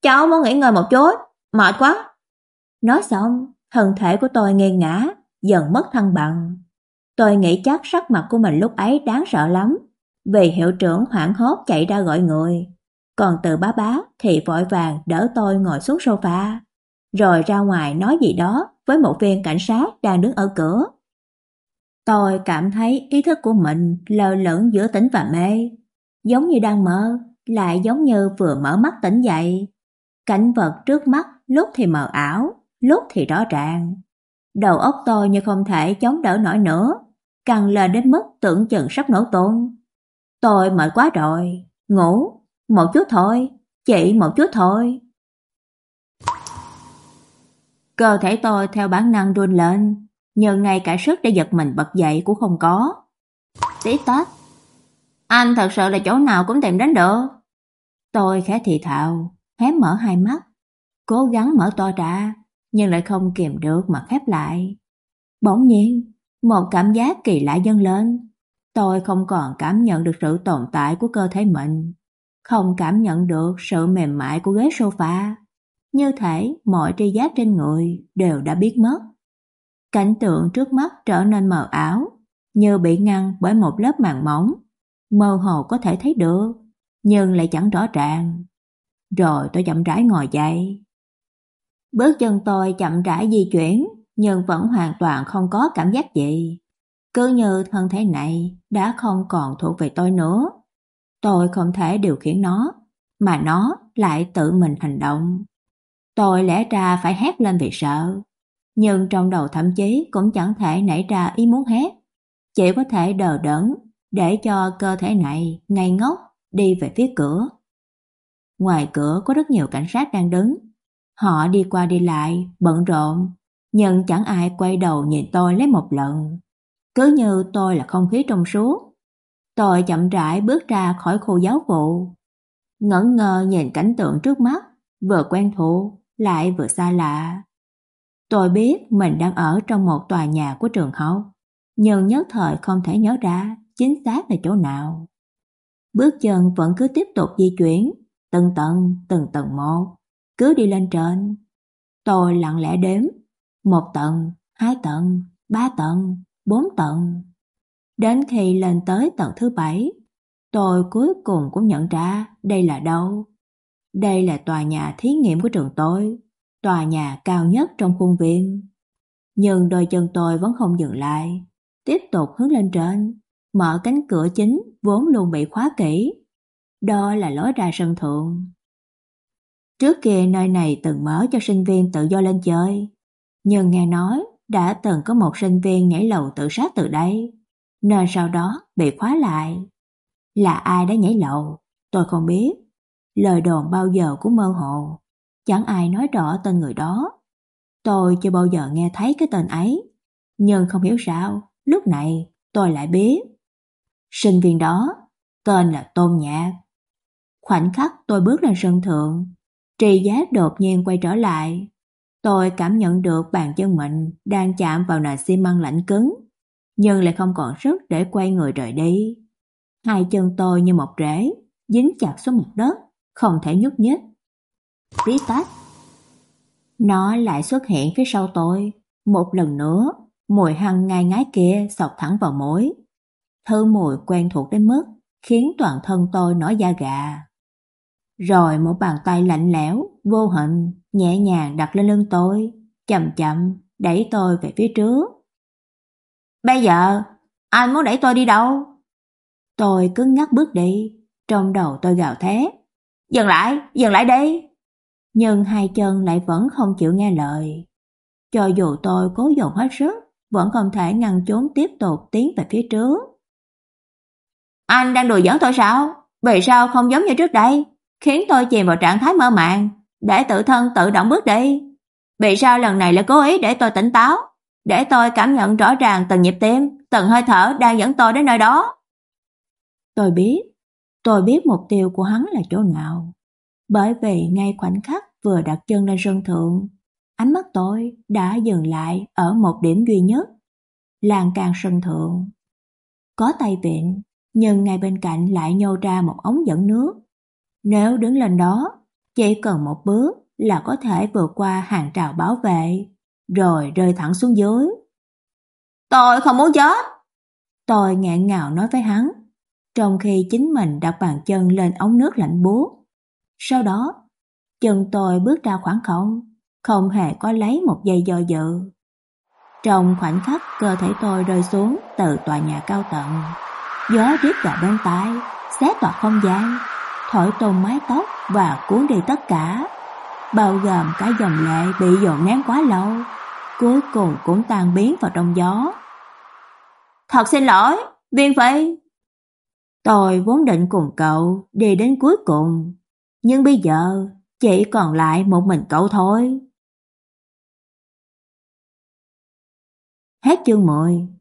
Cháu muốn nghỉ ngơi một chút, mệt quá. Nói xong, thân thể của tôi nghiêng ngã, dần mất thăng bằng. Tôi nghĩ chắc sắc mặt của mình lúc ấy đáng sợ lắm, vì hiệu trưởng hoảng hốt chạy ra gọi người. Còn từ bá bá thì vội vàng đỡ tôi ngồi xuống sofa, rồi ra ngoài nói gì đó với một viên cảnh sát đang đứng ở cửa. Tôi cảm thấy ý thức của mình lờ lẫn giữa tỉnh và mê, giống như đang mơ, lại giống như vừa mở mắt tỉnh dậy. Cảnh vật trước mắt lúc thì mờ ảo, lúc thì rõ ràng. Đầu óc tôi như không thể chống đỡ nổi nữa, càng lên đến mức tưởng chừng sắp nổ tung. Tôi mệt quá rồi, ngủ, một chút thôi, chỉ một chút thôi. Cơ thể tôi theo bản năng run lên, nhưng ngay cả sức để giật mình bật dậy cũng không có. Tí tát. Anh thật sự là chỗ nào cũng tìm đến được. Tôi khẽ thì thào, hé mở hai mắt, cố gắng mở to ra, nhưng lại không kìm được mà khép lại. Bỗng nhiên, một cảm giác kỳ lạ dâng lên. Tôi không còn cảm nhận được sự tồn tại của cơ thể mình, không cảm nhận được sự mềm mại của ghế sofa. Như thể mọi tri giác trên người đều đã biết mất. Cảnh tượng trước mắt trở nên mờ ảo, như bị ngăn bởi một lớp màng mỏng, mơ hồ có thể thấy được, nhưng lại chẳng rõ ràng. Rồi tôi chậm rãi ngồi dậy. Bước chân tôi chậm rãi di chuyển, nhưng vẫn hoàn toàn không có cảm giác gì. Cứ như thân thể này đã không còn thuộc về tôi nữa. Tôi không thể điều khiển nó, mà nó lại tự mình hành động. Tôi lẽ ra phải hét lên vì sợ, nhưng trong đầu thậm chí cũng chẳng thể nảy ra ý muốn hét, chỉ có thể đờ đẫn để cho cơ thể này ngây ngốc đi về phía cửa. Ngoài cửa có rất nhiều cảnh sát đang đứng. Họ đi qua đi lại, bận rộn, nhưng chẳng ai quay đầu nhìn tôi lấy một lần. Cứ như tôi là không khí trong suốt. Tôi chậm rãi bước ra khỏi khu giáo vụ. Ngẩn ngơ nhìn cảnh tượng trước mắt, vừa quen thuộc, lại vừa xa lạ. Tôi biết mình đang ở trong một tòa nhà của trường học, nhưng nhất thời không thể nhớ ra chính xác là chỗ nào. Bước chân vẫn cứ tiếp tục di chuyển, từng tầng, từng tầng một, cứ đi lên trên. Tôi lặng lẽ đếm, một tầng, hai tầng, ba tầng, bốn tầng. Đến khi lên tới tầng thứ bảy, tôi cuối cùng cũng nhận ra đây là đâu. Đây là tòa nhà thí nghiệm của trường tôi, tòa nhà cao nhất trong khuôn viên. Nhưng đôi chân tôi vẫn không dừng lại, tiếp tục hướng lên trên, mở cánh cửa chính vốn luôn bị khóa kỹ. Đó là lối ra sân thượng. Trước kia nơi này từng mở cho sinh viên tự do lên chơi, nhưng nghe nói đã từng có một sinh viên nhảy lầu tự sát từ đây, nên sau đó bị khóa lại. Là ai đã nhảy lầu, tôi không biết. Lời đồn bao giờ cũng mơ hồ, chẳng ai nói rõ tên người đó. Tôi chưa bao giờ nghe thấy cái tên ấy, nhưng không hiểu sao, lúc này tôi lại biết. Sinh viên đó tên là Tôn Nhạc. Khoảnh khắc tôi bước lên sân thượng, tri giác đột nhiên quay trở lại. Tôi cảm nhận được bàn chân mình đang chạm vào nền xi măng lạnh cứng, nhưng lại không còn sức để quay người rời đi. Hai chân tôi như một rễ, dính chặt xuống mặt đất, không thể nhúc nhích. Tí tách. Nó lại xuất hiện phía sau tôi, một lần nữa, mùi hăng ngai ngái kia sọc thẳng vào mũi. Thứ mùi quen thuộc đến mức khiến toàn thân tôi nổi da gà. Rồi một bàn tay lạnh lẽo, vô hình, nhẹ nhàng đặt lên lưng tôi, chậm chậm đẩy tôi về phía trước. Bây giờ, anh muốn đẩy tôi đi đâu? Tôi cứng ngắc bước đi, trong đầu tôi gào thét. Dừng lại, dừng lại đi. Nhưng hai chân lại vẫn không chịu nghe lời. Cho dù tôi cố dồn hết sức, vẫn không thể ngăn chốn tiếp tục tiến về phía trước. Anh đang đùa giỡn tôi sao? Vì sao không giống như trước đây, khiến tôi chìm vào trạng thái mơ màng, để tự thân tự động bước đi? Vì sao lần này lại cố ý để tôi tỉnh táo, để tôi cảm nhận rõ ràng từng nhịp tim, từng hơi thở đang dẫn tôi đến nơi đó? Tôi biết, tôi biết mục tiêu của hắn là chỗ nào. Bởi vì ngay khoảnh khắc vừa đặt chân lên sân thượng, ánh mắt tôi đã dừng lại ở một điểm duy nhất, làng can sân thượng. Có tay vịn, nhưng ngay bên cạnh lại nhô ra một ống dẫn nước. Nếu đứng lên đó, chỉ cần một bước là có thể vượt qua hàng rào bảo vệ, rồi rơi thẳng xuống dưới. Tôi không muốn chết. Tôi ngạn ngào nói với hắn, trong khi chính mình đặt bàn chân lên ống nước lạnh buốt. Sau đó, chân tôi bước ra khoảng không, không hề có lấy một giây do dự. Trong khoảnh khắc cơ thể tôi rơi xuống từ tòa nhà cao tầng, gió rít vào bên tai, xé toạc không gian, thổi tung mái tóc và cuốn đi tất cả, bao gồm cả dòng lệ bị dồn nén quá lâu, cuối cùng cũng tan biến vào trong gió. Thật xin lỗi, Viên Phi. Tôi vốn định cùng cậu đi đến cuối cùng, nhưng bây giờ chỉ còn lại một mình cậu thôi. Hết chương 10